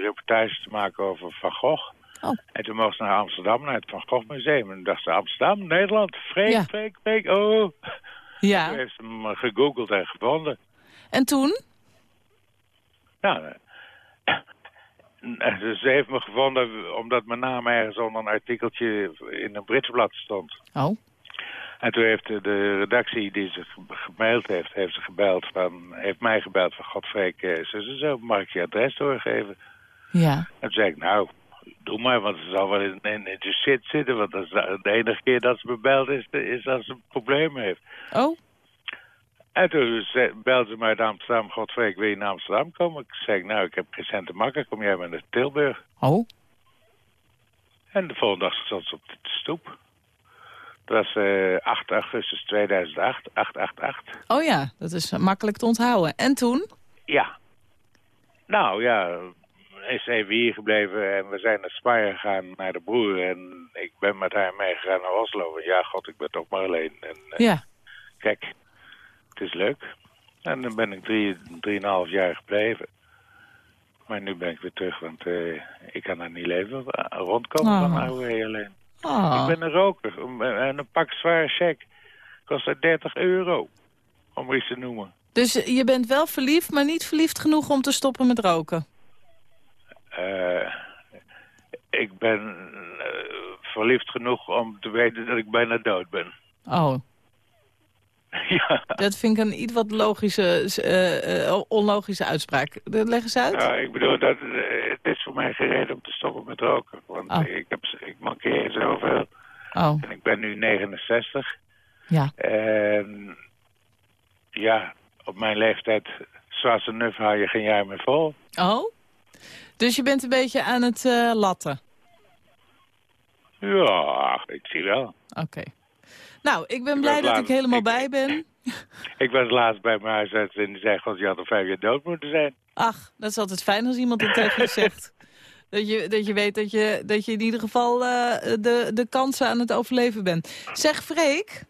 reportage te maken over Van Gogh. Oh. En toen mocht ze naar Amsterdam, naar het Van Gogh Museum. En toen dacht ze, Amsterdam, Nederland, freek, Ja. freek, freek, oh. Ja. Toen heeft ze hem gegoogeld en gevonden. En toen? Nou, eh, eh, ze [LAUGHS] ze heeft me gevonden omdat mijn naam ergens onder een artikeltje in een Brits blad stond. Oh. En toen heeft de- redactie die ze ge- gemaild heeft, heeft, ze gebeld van, heeft mij gebeld van Godfreek, eh, zo, zo, mag ik je adres doorgeven? Ja. En toen zei ik, nou, doe maar, want ze zal wel in, in, in de shit zitten, want dat is de, de enige keer dat ze me belt is, is als ze een probleem heeft. Oh. En toen belde ze me uit Amsterdam, Godfreek, wil je naar Amsterdam komen? Ik zei, nou, ik heb geen cent te makken, kom jij maar naar Tilburg? Oh. En de volgende dag stond ze op de stoep. Dat was eh 8 augustus 2008, 888. Oh ja, dat is eh, makkelijk te onthouden. En toen? Ja. Nou ja, is even hier gebleven en we zijn naar Spanje gegaan, naar de broer. En ik ben met haar meegegaan naar Oslo. En ja, god, ik ben toch maar alleen. En eh, Ja. kijk, het is leuk. En dan ben ik drie, drieënhalf jaar gebleven. Maar nu ben ik weer terug, want eh, ik kan daar niet leven. eh, Rondkomen Oh. van oude alleen. Oh. Ik ben een roker. En een pak zware check kost er 30 euro. Om iets te noemen. Dus je bent wel verliefd, maar niet verliefd genoeg om te stoppen met roken? Eh, ik ben eh, verliefd genoeg om te weten dat ik bijna dood ben. Oh. [LAUGHS] ja. Dat vind ik een iets wat logische, eh, eh, onlogische uitspraak. Leg eens uit. Nou, ik bedoel, dat, eh, het is voor mij gereden om te stoppen met roken. Want Oh. ik, heb, ik mankeer zoveel. Oh, En ik ben nu 69. ja. En ja, op mijn leeftijd, zoals een nuf, hou je geen jaar meer vol. Oh? Dus je bent een beetje aan het eh, latten? Ja, ik zie wel. Oké. Nou, ik ben Ik blij dat ik helemaal ik- bij ben. [LAUGHS] Ik was laatst bij mijn huisarts en die zei, god, je had al vijf jaar dood moeten zijn. Ach, dat is altijd fijn als iemand het [LAUGHS] tegen je zegt. Dat je, dat je weet dat je, dat je in ieder geval eh, de, de kansen aan het overleven bent. Zeg, Freek,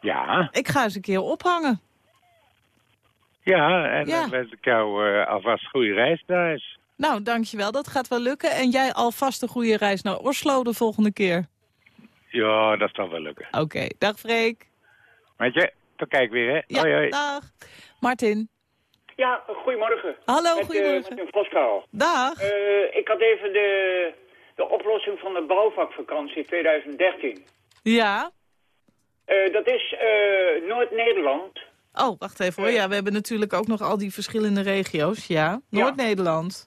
Ja, ik ga eens een keer ophangen. ja, en Ja. dan wens ik jou eh, alvast goede reis thuis. Nou, dankjewel, dat gaat wel lukken. En jij alvast een goede reis naar Oslo de volgende keer. Ja, dat zal wel lukken. Oké, dag Freek. Weet je, tot kijk weer, hè. Ja, hoi, hoi. dag. Martin. Ja, goedemorgen. Hallo, met, goedemorgen. Uh, met een Voskuil. Dag. Eh, ik had even de, de oplossing van de bouwvakvakantie 2013. Ja? Eh, dat is eh, Noord-Nederland. Oh, wacht even hoor. Ja, we hebben natuurlijk ook nog al die verschillende regio's. Ja, Noord-Nederland.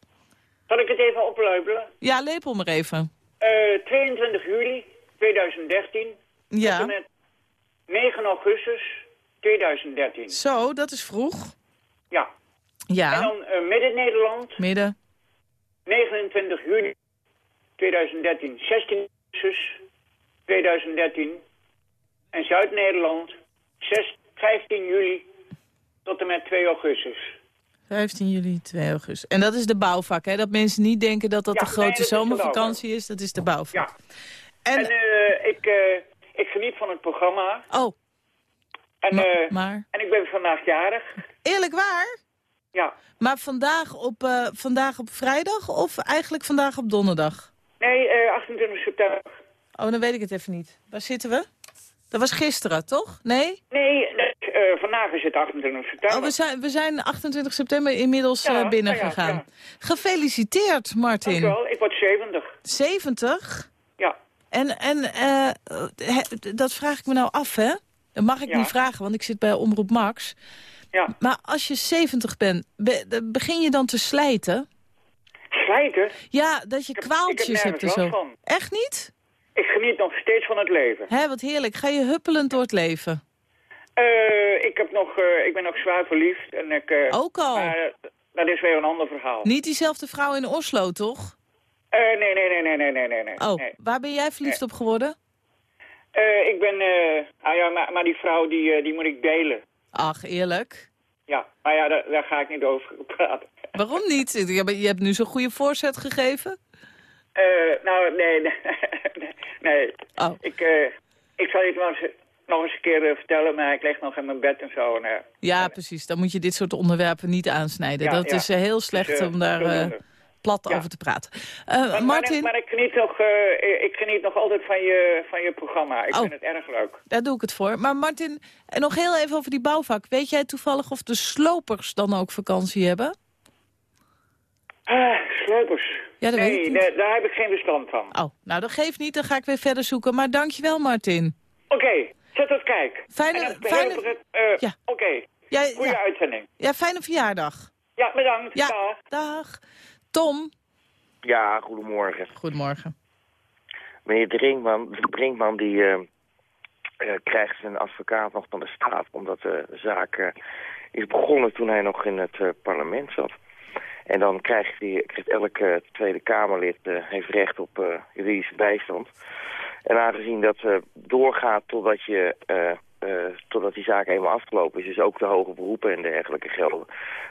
Zal ik het even opluipelen? Ja, lepel maar even. Eh, 22 juli 2013 Ja. tot en met 9 augustus 2013. Zo, dat is vroeg. Ja. Ja. En dan eh, Midden-Nederland, Midden. 29 juni 2013. 16 augustus 2013. En Zuid-Nederland, 6 15 juli tot en met 2 augustus. 15 juli, 2 augustus. En dat is de bouwvak, hè? Dat mensen niet denken dat dat Ja, de grote nee, dat is zomervakantie is. Dat is de bouwvak. Ja. En, eh, ik, eh, ik geniet van het programma. Oh. En, Ma- eh, maar? en ik ben vandaag jarig. Eerlijk waar? Ja. Maar vandaag op, vandaag op vrijdag of eigenlijk vandaag op donderdag? Nee, eh 28 september. Oh, dan weet ik het even niet. Waar zitten we? Dat was gisteren, toch? Nee? Nee, vandaag is het 28 september. Oh, we zijn, we zijn 28 september inmiddels Ja, eh, binnen ja, ja. Gefeliciteerd, Martin. Dankjewel, ik word 70. 70? En, en eh, he- dat vraag ik me nou af, hè? Dat mag ik Ja. niet vragen, want ik zit bij Omroep Max. Ja. Maar als je 70 bent, be- begin je dan te slijten? Slijten? Ja, dat je ik kwaaltjes heb hebt en nergens zo. van. Echt niet? Ik geniet nog steeds van het leven. Hé, wat heerlijk. Ga je huppelend door het leven? Eh, ik, heb nog, eh, ik ben nog zwaar verliefd. En ik, Ook al? Maar dat is weer een ander verhaal. Niet diezelfde vrouw in Oslo, toch? Eh, nee, nee, nee, nee, nee, nee, nee, nee. Oh, nee. waar ben jij verliefd op geworden? Eh, ik ben, eh, ah ja, maar, maar die vrouw die, die moet ik delen. Ach, eerlijk. Ja, maar ja, daar, daar ga ik niet over [LAUGHS] praten. Waarom niet? Je hebt- nu zo'n goede voorzet gegeven. Eh, nou, nee, [LAUGHS] nee. nee. Oh. Ik, ik zal je het nog eens, nog eens een keer vertellen, maar ik lig nog in mijn bed en zo. En, Ja, precies. Dan moet je dit soort onderwerpen niet aansnijden. Ja, dat ja. is heel slecht Dus, om daar. Plat Ja. over te praten. Eh, maar, Martin, Maar, maar ik, geniet nog, eh, ik geniet nog altijd van je, van je programma. Ik Oh. vind het erg leuk. daar doe ik het voor. Maar Martin, en nog heel even over die bouwvak. Weet jij toevallig of de slopers dan ook vakantie hebben? Ah, slopers. Ja, dat nee, weet ik niet. daar- heb ik geen bestand van. Oh, nou dat geeft niet. Dan ga ik weer verder zoeken. Maar dankjewel, Martin. Oké, zet het kijk. Fijne- fijne- ik eh, Ja. Oké, Ja, goede ja. uitzending. Ja, fijne verjaardag. Ja, bedankt. Ja, Dag. dag. Tom. Ja, goedemorgen. Goedemorgen. Meneer Brinkman, Brinkman die eh, eh, krijgt zijn advocaat nog van de staat... omdat de zaak eh, is begonnen toen hij nog in het parlement zat. En dan krijgt, hij, krijgt elke Tweede Kamerlid heeft recht op juridische bijstand. En aangezien dat doorgaat totdat, je, eh, totdat die zaak eenmaal afgelopen is... dus ook de hoge beroepen en dergelijke gelden...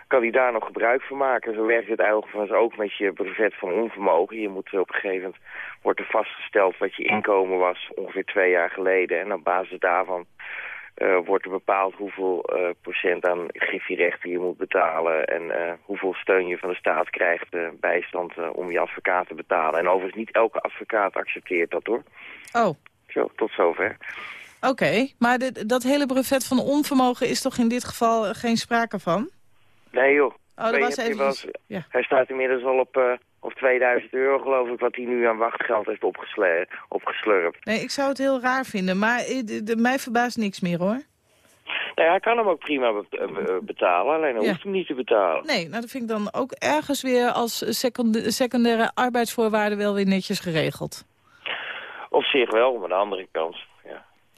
kan hij daar nog gebruik van maken. Zo werkt het overigens ook met je brevet van onvermogen. Je moet op een gegeven moment wordt er vastgesteld wat je inkomen was ongeveer twee jaar geleden. En op basis daarvan eh, wordt er bepaald hoeveel eh, procent aan griffierechten je moet betalen. En hoeveel steun je van de staat krijgt, bijstand om je advocaat te betalen. En overigens niet elke advocaat accepteert dat hoor. Oh, Zo, tot zover. Oké. Maar dit, dat hele brevet van onvermogen is toch in dit geval eh, geen sprake van? Nee joh. Oh, dat was wel eens- ja. Hij staat inmiddels al op, eh, op 2000 euro geloof ik, wat hij nu aan wachtgeld heeft opgeslurpt. Nee, ik zou het heel raar vinden. Maar eh, de, de- mij verbaast niks meer, hoor. Nou, hij kan hem ook prima be- eh, betalen, alleen hij Ja. hoeft hem niet te betalen. Nee, nou dat vind ik dan ook ergens weer als secundaire arbeidsvoorwaarden wel weer netjes geregeld. Op zich wel, maar aan de andere kant.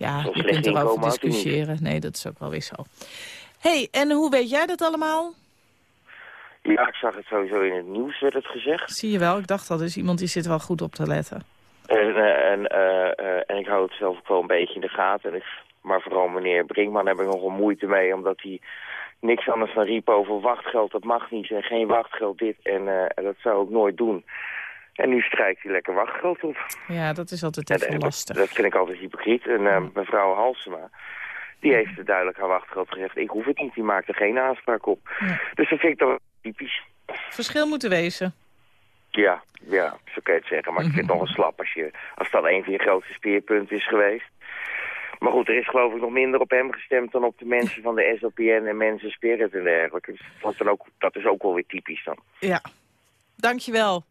Ja. Je kunt erover discussiëren. Nee, dat is ook wel weer zo. hey, en hoe weet jij dat allemaal? Ja, ik zag het sowieso in het nieuws, werd het gezegd. Zie je wel, ik dacht dat is iemand die zit wel goed op te letten. En, eh, en, eh, eh, en ik hou het zelf ook wel een beetje in de gaten. En ik, maar vooral meneer Brinkman heb ik nog wel moeite mee, omdat hij niks anders dan riep over wachtgeld, dat mag niet. En geen wachtgeld dit en en dat zou ik nooit doen. En nu strijkt hij lekker wachtgeld op. Ja, dat is altijd En, even en lastig. dat vind ik altijd hypocriet. En eh, mevrouw Halsema, die heeft duidelijk haar wachtgeld gezegd. Ik hoef het niet, die maakt er geen aanspraak op. Dus dat vind ik toch typisch. Verschil moeten wezen. Ja, ja, zo kan je het zeggen. Maar ik vind het nog een slap als, je, als dat een van je grootste speerpunten is geweest. Maar goed, er is geloof ik nog minder op hem gestemd dan op de mensen van de SLPN en Mensen Spirit en dergelijke. Dus dat, is dan ook, dat is ook wel weer typisch dan. Ja, dankjewel.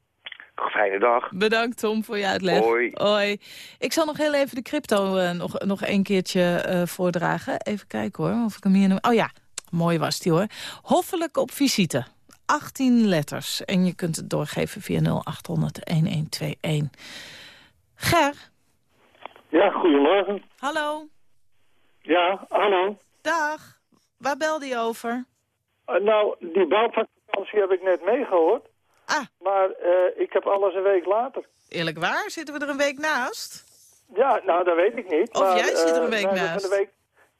Fijne dag. Bedankt Tom voor je uitleg. Hoi. Hoi. Ik zal nog heel even de crypto eh, nog, nog een keertje eh, voordragen. Even kijken hoor, of ik hem hier... nog- Oh ja, mooi was die hoor. Hoffelijk op visite. 18 letters. En je kunt het doorgeven via 0800-1121. Ger, Ja, goedemorgen. hallo. Ja, hallo. Dag. Waar belde je over? Eh, nou, die bouwvakvakantie heb ik net meegehoord. Ah. Maar eh, ik heb alles een week later. Eerlijk waar? Zitten we er een week naast? Ja, nou, dat weet ik niet. Of maar, jij zit er eh, een week wij hebben naast. Week,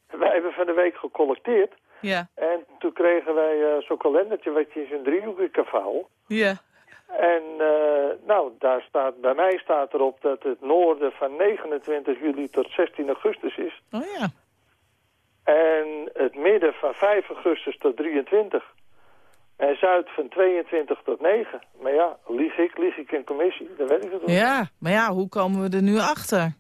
wij hebben van de week gecollecteerd. Ja. En toen kregen wij eh, zo'n kalendertje wat je in zo'n driehoekje kan vouwen. Ja. En eh, nou, daar staat, bij mij staat erop dat het noorden van 29 juli tot 16 augustus is. Oh ja. En het midden van 5 augustus tot 23. En zuid van 22 tot 9. Maar ja, lieg ik, lieg ik in commissie, dat weet ik het wel. Ja, maar ja, hoe komen we er nu achter?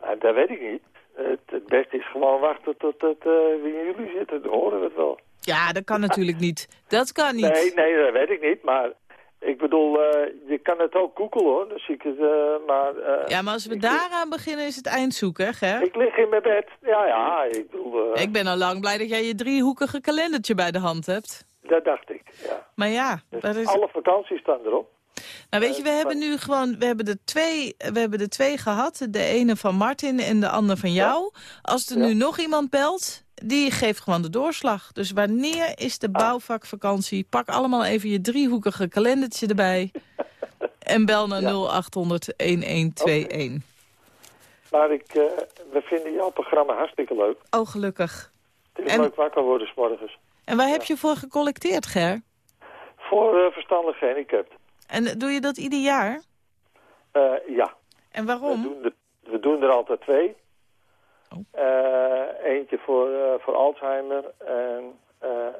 Nou, dat weet ik niet. Het, het beste is gewoon wachten tot het, eh wie in juli zit, dan horen we het wel. Ja, dat kan natuurlijk niet. Dat kan niet. Nee, nee, dat weet ik niet, maar ik bedoel, eh, je kan het ook googelen hoor, zie ik het, eh, maar... Ja, maar als we daaraan beginnen is het eindzoek, hè? Ik lig in mijn bed, ja, ja, ik bedoel, Ik ben al lang blij dat jij je driehoekige kalendertje bij de hand hebt. Dat dacht ik, ja. Maar ja, dat is... Alle vakanties staan erop. Nou, weet je, we hebben nu gewoon, we hebben, er twee, we hebben er twee gehad. De ene van Martin en de andere van jou. Als er nu nog iemand belt, die geeft gewoon de doorslag. Dus wanneer is de bouwvakvakantie? Pak allemaal even je driehoekige kalendertje erbij. [LAUGHS] en bel naar 0800 1121. Maar ik, eh, we vinden jouw programma hartstikke leuk. Oh, gelukkig. Het is En- leuk wakker worden s morgens. En waar heb je voor gecollecteerd, Ger? Voor eh, verstandig gehandicapten. En eh, doe je dat ieder jaar? Eh, ja. En waarom? We doen, er, we doen er altijd twee. Eh, eentje voor, voor Alzheimer en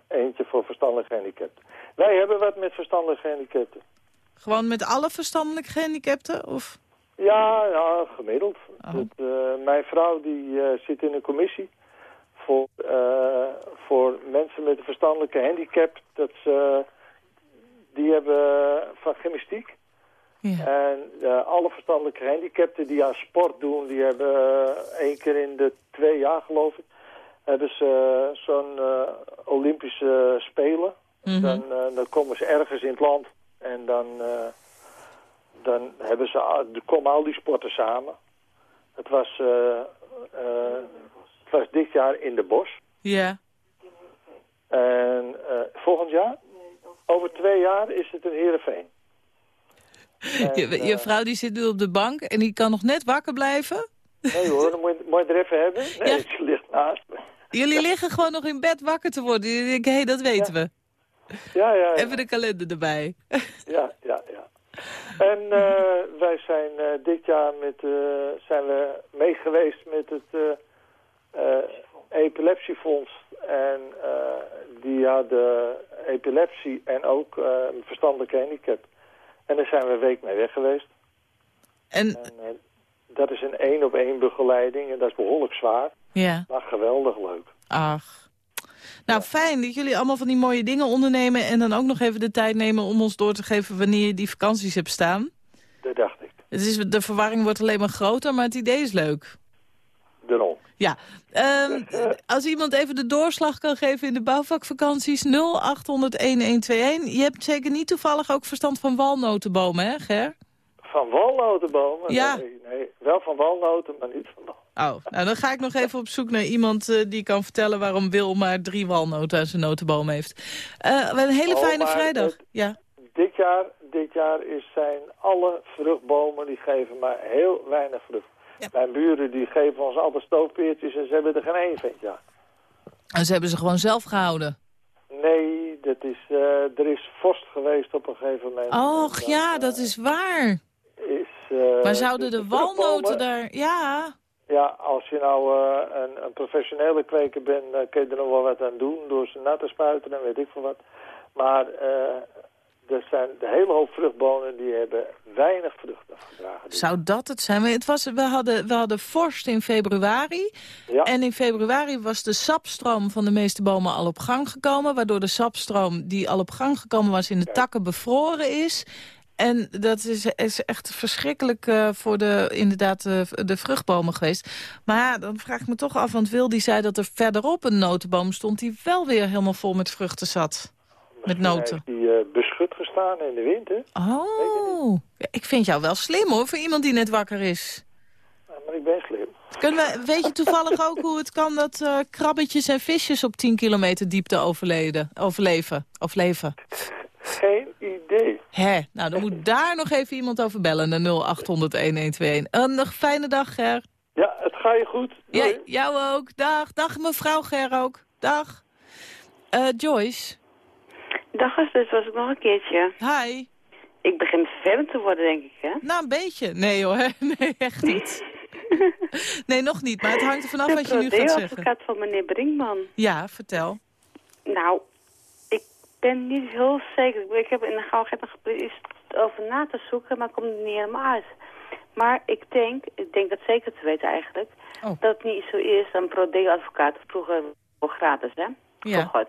eentje voor verstandig gehandicapten. Wij hebben wat met verstandig gehandicapten. Gewoon met alle verstandelijk gehandicapten? Of? Ja, ja gemiddeld. Eh, mijn vrouw die zit in een commissie voor, eh, voor mensen met een verstandelijke handicap. Dat ze, die hebben van gymnastiek. En eh, alle verstandelijke gehandicapten die aan sport doen, die hebben eh, één keer in de twee jaar geloof ik, hebben ze zo'n Olympische Spelen. dan, eh, dan komen ze ergens in het land en dan, dan hebben ze, komen al die sporten samen. Het was, was dit jaar in de bos. Ja. En eh, volgend jaar, over twee jaar, is het in Heerenveen. [LAUGHS] Je, je vrouw die zit nu op de bank en die kan nog net wakker blijven. Nee hoor, dan moet je, moet je er even hebben. [LAUGHS] Nee, ze ligt naast me. Jullie liggen gewoon nog in bed wakker te worden. Jullie denken, hé, dat weten we. Ja, ja, ja. Even de kalender erbij. [LAUGHS] Ja, ja, ja. En eh, wij zijn eh, dit jaar met, eh, zijn we mee geweest met het eh, eh, epilepsiefonds. En eh, die hadden epilepsie en ook eh, een verstandelijke handicap. En daar zijn we een week mee weg geweest. En, eh, dat is een één op één begeleiding en dat is behoorlijk zwaar. Ja. Maar geweldig leuk. Ach. Nou, fijn dat jullie allemaal van die mooie dingen ondernemen... en dan ook nog even de tijd nemen om ons door te geven wanneer je die vakanties hebt staan. Dat dacht ik. Het is, de verwarring wordt alleen maar groter, maar het idee is leuk. Ja, ehm, als iemand even de doorslag kan geven in de bouwvakvakanties... 0800-1121. Je hebt zeker niet toevallig ook verstand van walnotenbomen, hè, Ger? Van walnotenbomen? Ja. Nee, nee, wel van walnoten, maar niet van Oh, nou dan ga ik nog even op zoek naar iemand eh, die kan vertellen... waarom Wil maar drie walnoten aan zijn notenboom heeft. Hebben een hele Oh, fijne vrijdag. het- Ja. Dit jaar, dit jaar is zijn alle vruchtbomen die geven maar heel weinig vrucht. Mijn buren die geven ons altijd stoofpeertjes en ze hebben er geen één jaar. En ze hebben ze gewoon zelf gehouden. Nee, dat is, eh, er is vorst geweest op een gegeven moment. Och, ja, dat is waar. Is, eh, Maar zouden de walnoten daar... Ja, Ja, als je nou eh, een, een professionele kweker bent, dan kun je er nog wel wat aan doen door ze nat te spuiten en weet ik veel wat. Maar eh, er zijn de hele hoop vruchtbonen die hebben weinig vrucht afgedragen. zou dat het zijn? Maar Het was, we, hadden, we hadden vorst in februari. Ja. En in februari was de sapstroom van de meeste bomen al op gang gekomen. Waardoor de sapstroom die al op gang gekomen was in de takken bevroren is. En dat is, is echt verschrikkelijk eh, voor de, inderdaad, de, de vruchtbomen geweest. Maar ja, dan vraag ik me toch af, want Wil die zei dat er verderop een notenboom stond... die wel weer helemaal vol met vruchten zat. Met noten. Die eh, beschut gestaan in de wind, hè? Oh, ik vind jou wel slim hoor, voor iemand die net wakker is. Ja, maar ik ben slim. Kunnen we, weet je toevallig ook hoe het kan dat eh, krabbetjes en visjes op 10 kilometer diepte overleden, overleven? Of leven? Geen idee. Hè, nou dan moet daar nog even iemand over bellen, naar 0800-1121. Een nog fijne dag, Ger. Ja, het ga je goed. Ja, jou ook. Dag. Dag mevrouw Ger ook. Dag. Eh, Joyce. Dag, dus was ik nog een keertje. Hi. Ik begin vervelend te worden, denk ik, hè? Nou, een beetje. Nee hoor, [LAUGHS] nee, echt niet. [LAUGHS] nee, nog niet, maar het hangt er vanaf wat je nu gaat zeggen. advocaat van meneer Brinkman. Ja, vertel. Nou, ik ben niet heel zeker. Ik heb in de gauw geprobeerd over na te zoeken, maar ik kom er niet helemaal uit. Maar ik denk, ik denk dat zeker te weten eigenlijk, Oh. dat het niet zo is dan Prodeo-advocaat. Vroeger voor gratis, hè? Ja. Voor God.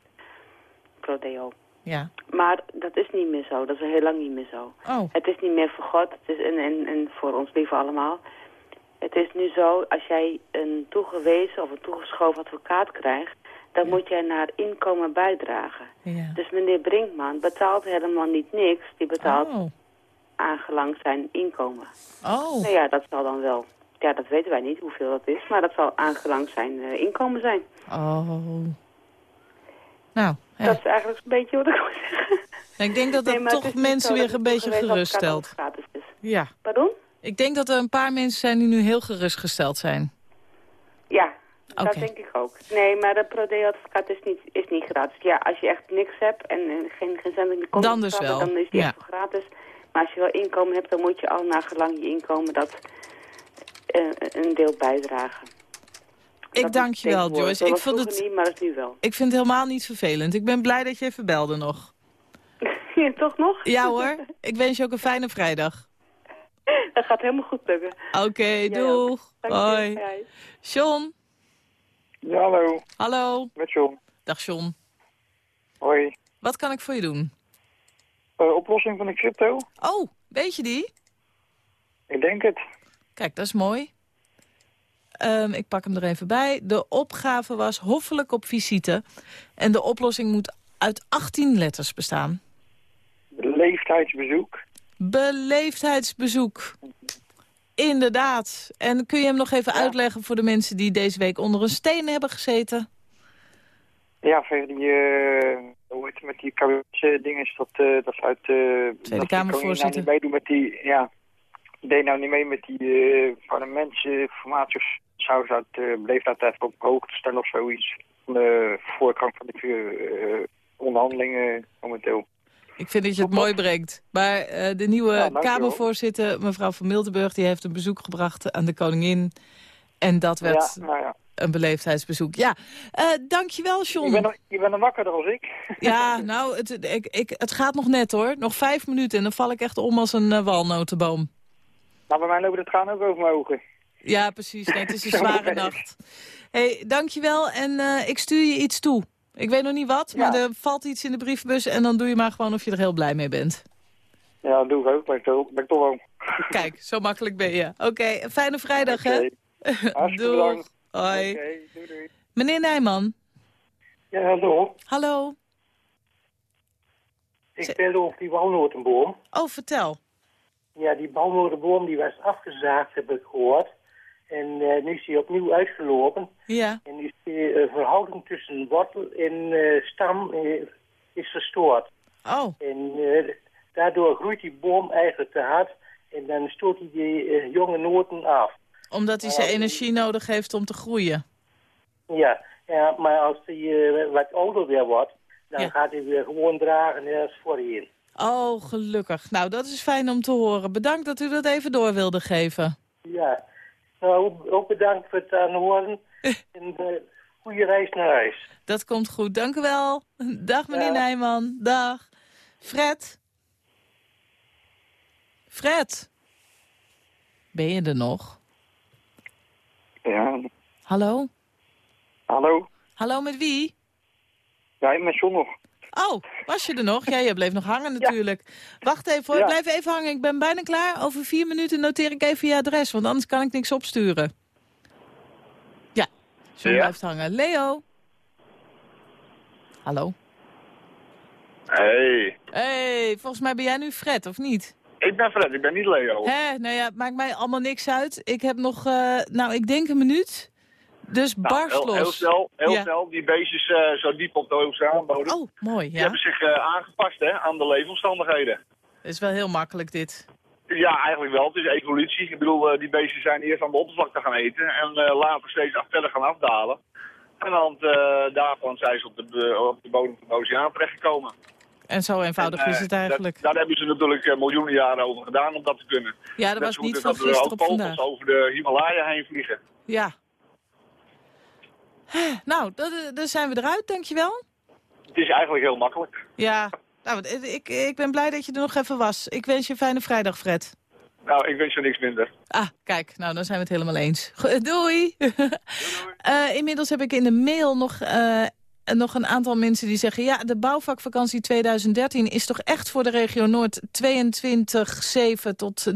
Prodeo. Ja. Maar dat is niet meer zo. Dat is al heel lang niet meer zo. Oh. Het is niet meer voor God het is, en, en, en voor ons lieve allemaal. Het is nu zo, als jij een toegewezen of een toegeschoven advocaat krijgt... dan moet jij naar inkomen bijdragen. Ja. Dus meneer Brinkman betaalt helemaal niet niks. Die betaalt Oh. aangelang zijn inkomen. Oh. Nou ja, dat zal dan wel... Ja, dat weten wij niet hoeveel dat is. Maar dat zal aangelang zijn eh, inkomen zijn. Oh. Nou, hè. Dat is eigenlijk een beetje wat ik wil zeggen. ik denk dat dat Nee, toch mensen weer dat een beetje advocaat geruststelt. Ja. Pardon? Ik denk dat er een paar mensen zijn die nu heel gerustgesteld zijn. Ja, dat denk ik ook. Nee, maar de Prodeo-advocaat is niet, is niet gratis. Ja, als je echt niks hebt en, en geen, geen Dan dus wel, dan is die ja. echt gratis. Maar als je wel inkomen hebt, dan moet je al naar gelang je inkomen dat eh, een deel bijdragen. Ik dank je wel, Joyce. Ik vond het, niet, maar nu wel. ik vind het helemaal niet vervelend. Ik ben blij dat je even belde nog. Ja, [LAUGHS] toch nog? Ja hoor. Ik wens je ook een fijne vrijdag. [LAUGHS] Dat gaat helemaal goed lukken. Oké, doeg. Hoi. John. Ja, hallo. Hallo. Met John. Dag John. Hoi. Wat kan ik voor je doen? Eh, oplossing van de crypto? Oh, weet je die? Ik denk het. Kijk, dat is mooi. Ehm, ik pak hem er even bij. De opgave was hoffelijk op visite. En de oplossing moet uit 18 letters bestaan. Leeftijdsbezoek. Beleefdheidsbezoek. Inderdaad. En kun je hem nog even uitleggen voor de mensen die deze week onder een steen hebben gezeten? Ja, vanwege die, eh hoe heet het, met die kabinetsdingen is dat, eh, dat is uit... eh Tweede Kamervoorzitter. Nou niet meedoen met die, ja, deed nou niet mee met die eh parlementsinformatie of zou uit uh, beleefdheid even op hoogte staan of zoiets. Van de voorkant van de eh, onderhandelingen momenteel. Ik vind dat je het mooi brengt. Maar eh, de nieuwe Ja. Kamervoorzitter, mevrouw van Miltenburg... die heeft een bezoek gebracht aan de koningin. En dat werd Ja, nou ja. een beleefdheidsbezoek. Ja, eh dankjewel, John. Je bent, je bent nog wakkerder als ik. [LAUGHS] Ja, nou, het, ik, ik, het gaat nog net hoor. Nog vijf minuten en dan val ik echt om als een eh, walnotenboom. Nou, bij mij lopen de tranen ook over mijn ogen. Ja, precies. Nee, het is een zware nacht. hey, dankjewel en eh, ik stuur je iets toe. Ik weet nog niet wat, maar er valt iets in de brievenbus... en dan doe je maar gewoon of je er heel blij mee bent. Ja, dat doe ik ook. Ben ik, ben ik toch wel. [LAUGHS] Kijk, zo makkelijk ben je. Oké, fijne vrijdag, hè? Hartstikke [LAUGHS] bedankt. Hoi. Oké, doei doei. Meneer Nijman. Ja, hallo. Hallo. Ik belde over die walnotenboom. Oh, vertel. Ja, die walnotenboom die was afgezaagd, heb ik gehoord. En eh, nu is die opnieuw uitgelopen. Ja. En is de eh, verhouding tussen wortel en eh, stam is verstoord. Oh. En daardoor groeit die boom eigenlijk te hard. En dan stoot hij die jonge noten af. Omdat hij zijn energie nodig heeft om te groeien. Ja, ja maar als hij wat ouder weer wordt, dan Ja. gaat hij weer gewoon dragen net als voorheen. Oh, gelukkig. Nou, dat is fijn om te horen. Bedankt dat u dat even door wilde geven. Ja, nou, ook- bedankt voor het aanhoren. en uh, goede reis naar huis. Dat komt goed. Dank u wel. Dag, meneer Ja. Nijman. Dag. Fred. Fred. Ben je er nog? Ja, Hallo? hallo. Hallo, met wie? Ja, ben John nog. Oh, was je er nog? Ja, je bleef nog hangen natuurlijk. Wacht even hoor, Ja. blijf even hangen. Ik ben bijna klaar. Over vier minuten noteer ik even je adres, want anders kan ik niks opsturen. Ja, Ja. blijft hangen. Leo? Hallo? Hey, hey, volgens mij ben jij nu Fred, of niet? Ik ben Fred, ik ben niet Leo. Hè, nou ja, het maakt mij allemaal niks uit. Ik heb nog, eh, nou, ik denk een minuut. Dus Nou, heel, snel, heel Ja. snel. Die beestjes eh, zo diep op de oceaanbodem. Oh, mooi, Die ja. hebben zich eh, aangepast hè, aan de leefomstandigheden. Dat is wel heel makkelijk dit. Ja, eigenlijk wel. Het is evolutie. Ik bedoel, eh, die beestjes zijn eerst aan de oppervlakte gaan eten en later steeds verder gaan afdalen. En hand daarvan zijn ze op de, op de bodem van de oceaan terechtgekomen. En zo eenvoudig En, is het eigenlijk. dat- daar hebben ze natuurlijk miljoenen jaren over gedaan om dat te kunnen. Ja, dat was niet van gisteren er op vandaag. over de Himalaya heen vliegen. Ja. Nou, dat- daar zijn we eruit, dankjewel. Het is eigenlijk heel makkelijk. Ja, nou, ik, ik ben blij dat je er nog even was. Ik wens je een fijne vrijdag, Fred. Nou, ik wens je niks minder. Ah, kijk, nou, dan zijn we het helemaal eens. Go- Doei! [LAUGHS] Eh, inmiddels heb ik in de mail nog, nog een aantal mensen die zeggen... ja, de bouwvakvakantie 2013 is toch echt voor de regio Noord 22-7 tot 9-8.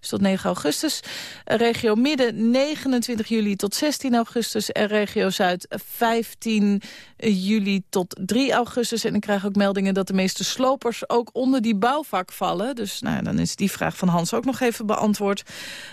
Dus tot 9 augustus. Regio Midden 29 juli tot 16 augustus. En regio Zuid 15 juli tot 3 augustus. En ik krijg ook meldingen dat de meeste slopers ook onder die bouwvak vallen. Dus nou, dan is die vraag van Hans ook nog even beantwoord.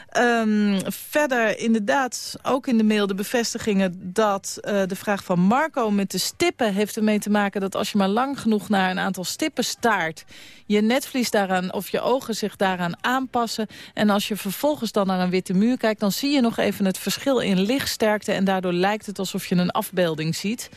Ehm, verder inderdaad ook in de mail de bevestigingen dat eh, de vraag van Met de stippen heeft ermee te maken dat als je maar lang genoeg naar een aantal stippen staart, je netvlies daaraan of je ogen zich daaraan aanpassen. En als je vervolgens dan naar een witte muur kijkt, dan zie je nog even het verschil in lichtsterkte en daardoor lijkt het alsof je een afbeelding ziet.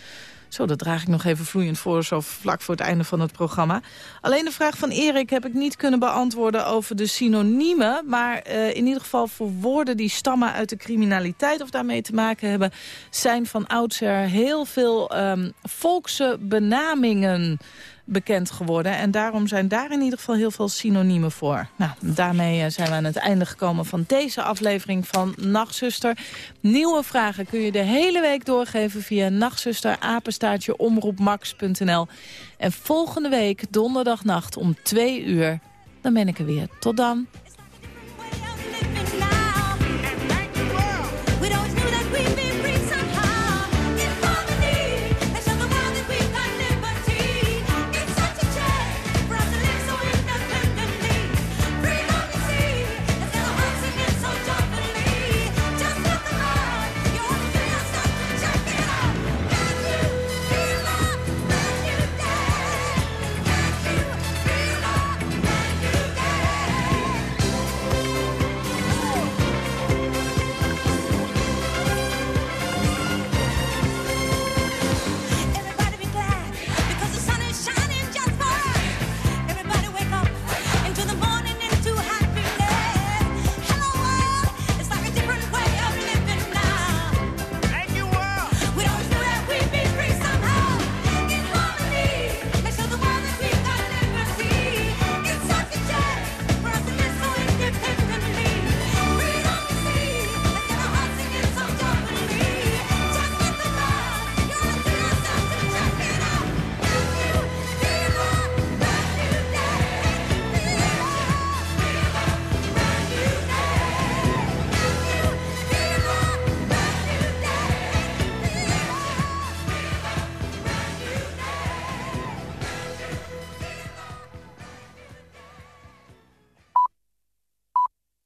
Zo, dat draag ik nog even vloeiend voor, zo vlak voor het einde van het programma. Alleen de vraag van Erik heb ik niet kunnen beantwoorden over de synoniemen. Maar eh, in ieder geval voor woorden die stammen uit de criminaliteit of daarmee te maken hebben... zijn van oudsher heel veel ehm, volkse benamingen bekend geworden. En daarom zijn daar in ieder geval heel veel synoniemen voor. Nou, daarmee eh, zijn we aan het einde gekomen van deze aflevering van Nachtzuster. Nieuwe vragen kun je de hele week doorgeven via nachtzuster, apenstaartje, omroepmax.nl. En volgende week, donderdagnacht om twee uur, dan ben ik er weer. Tot dan.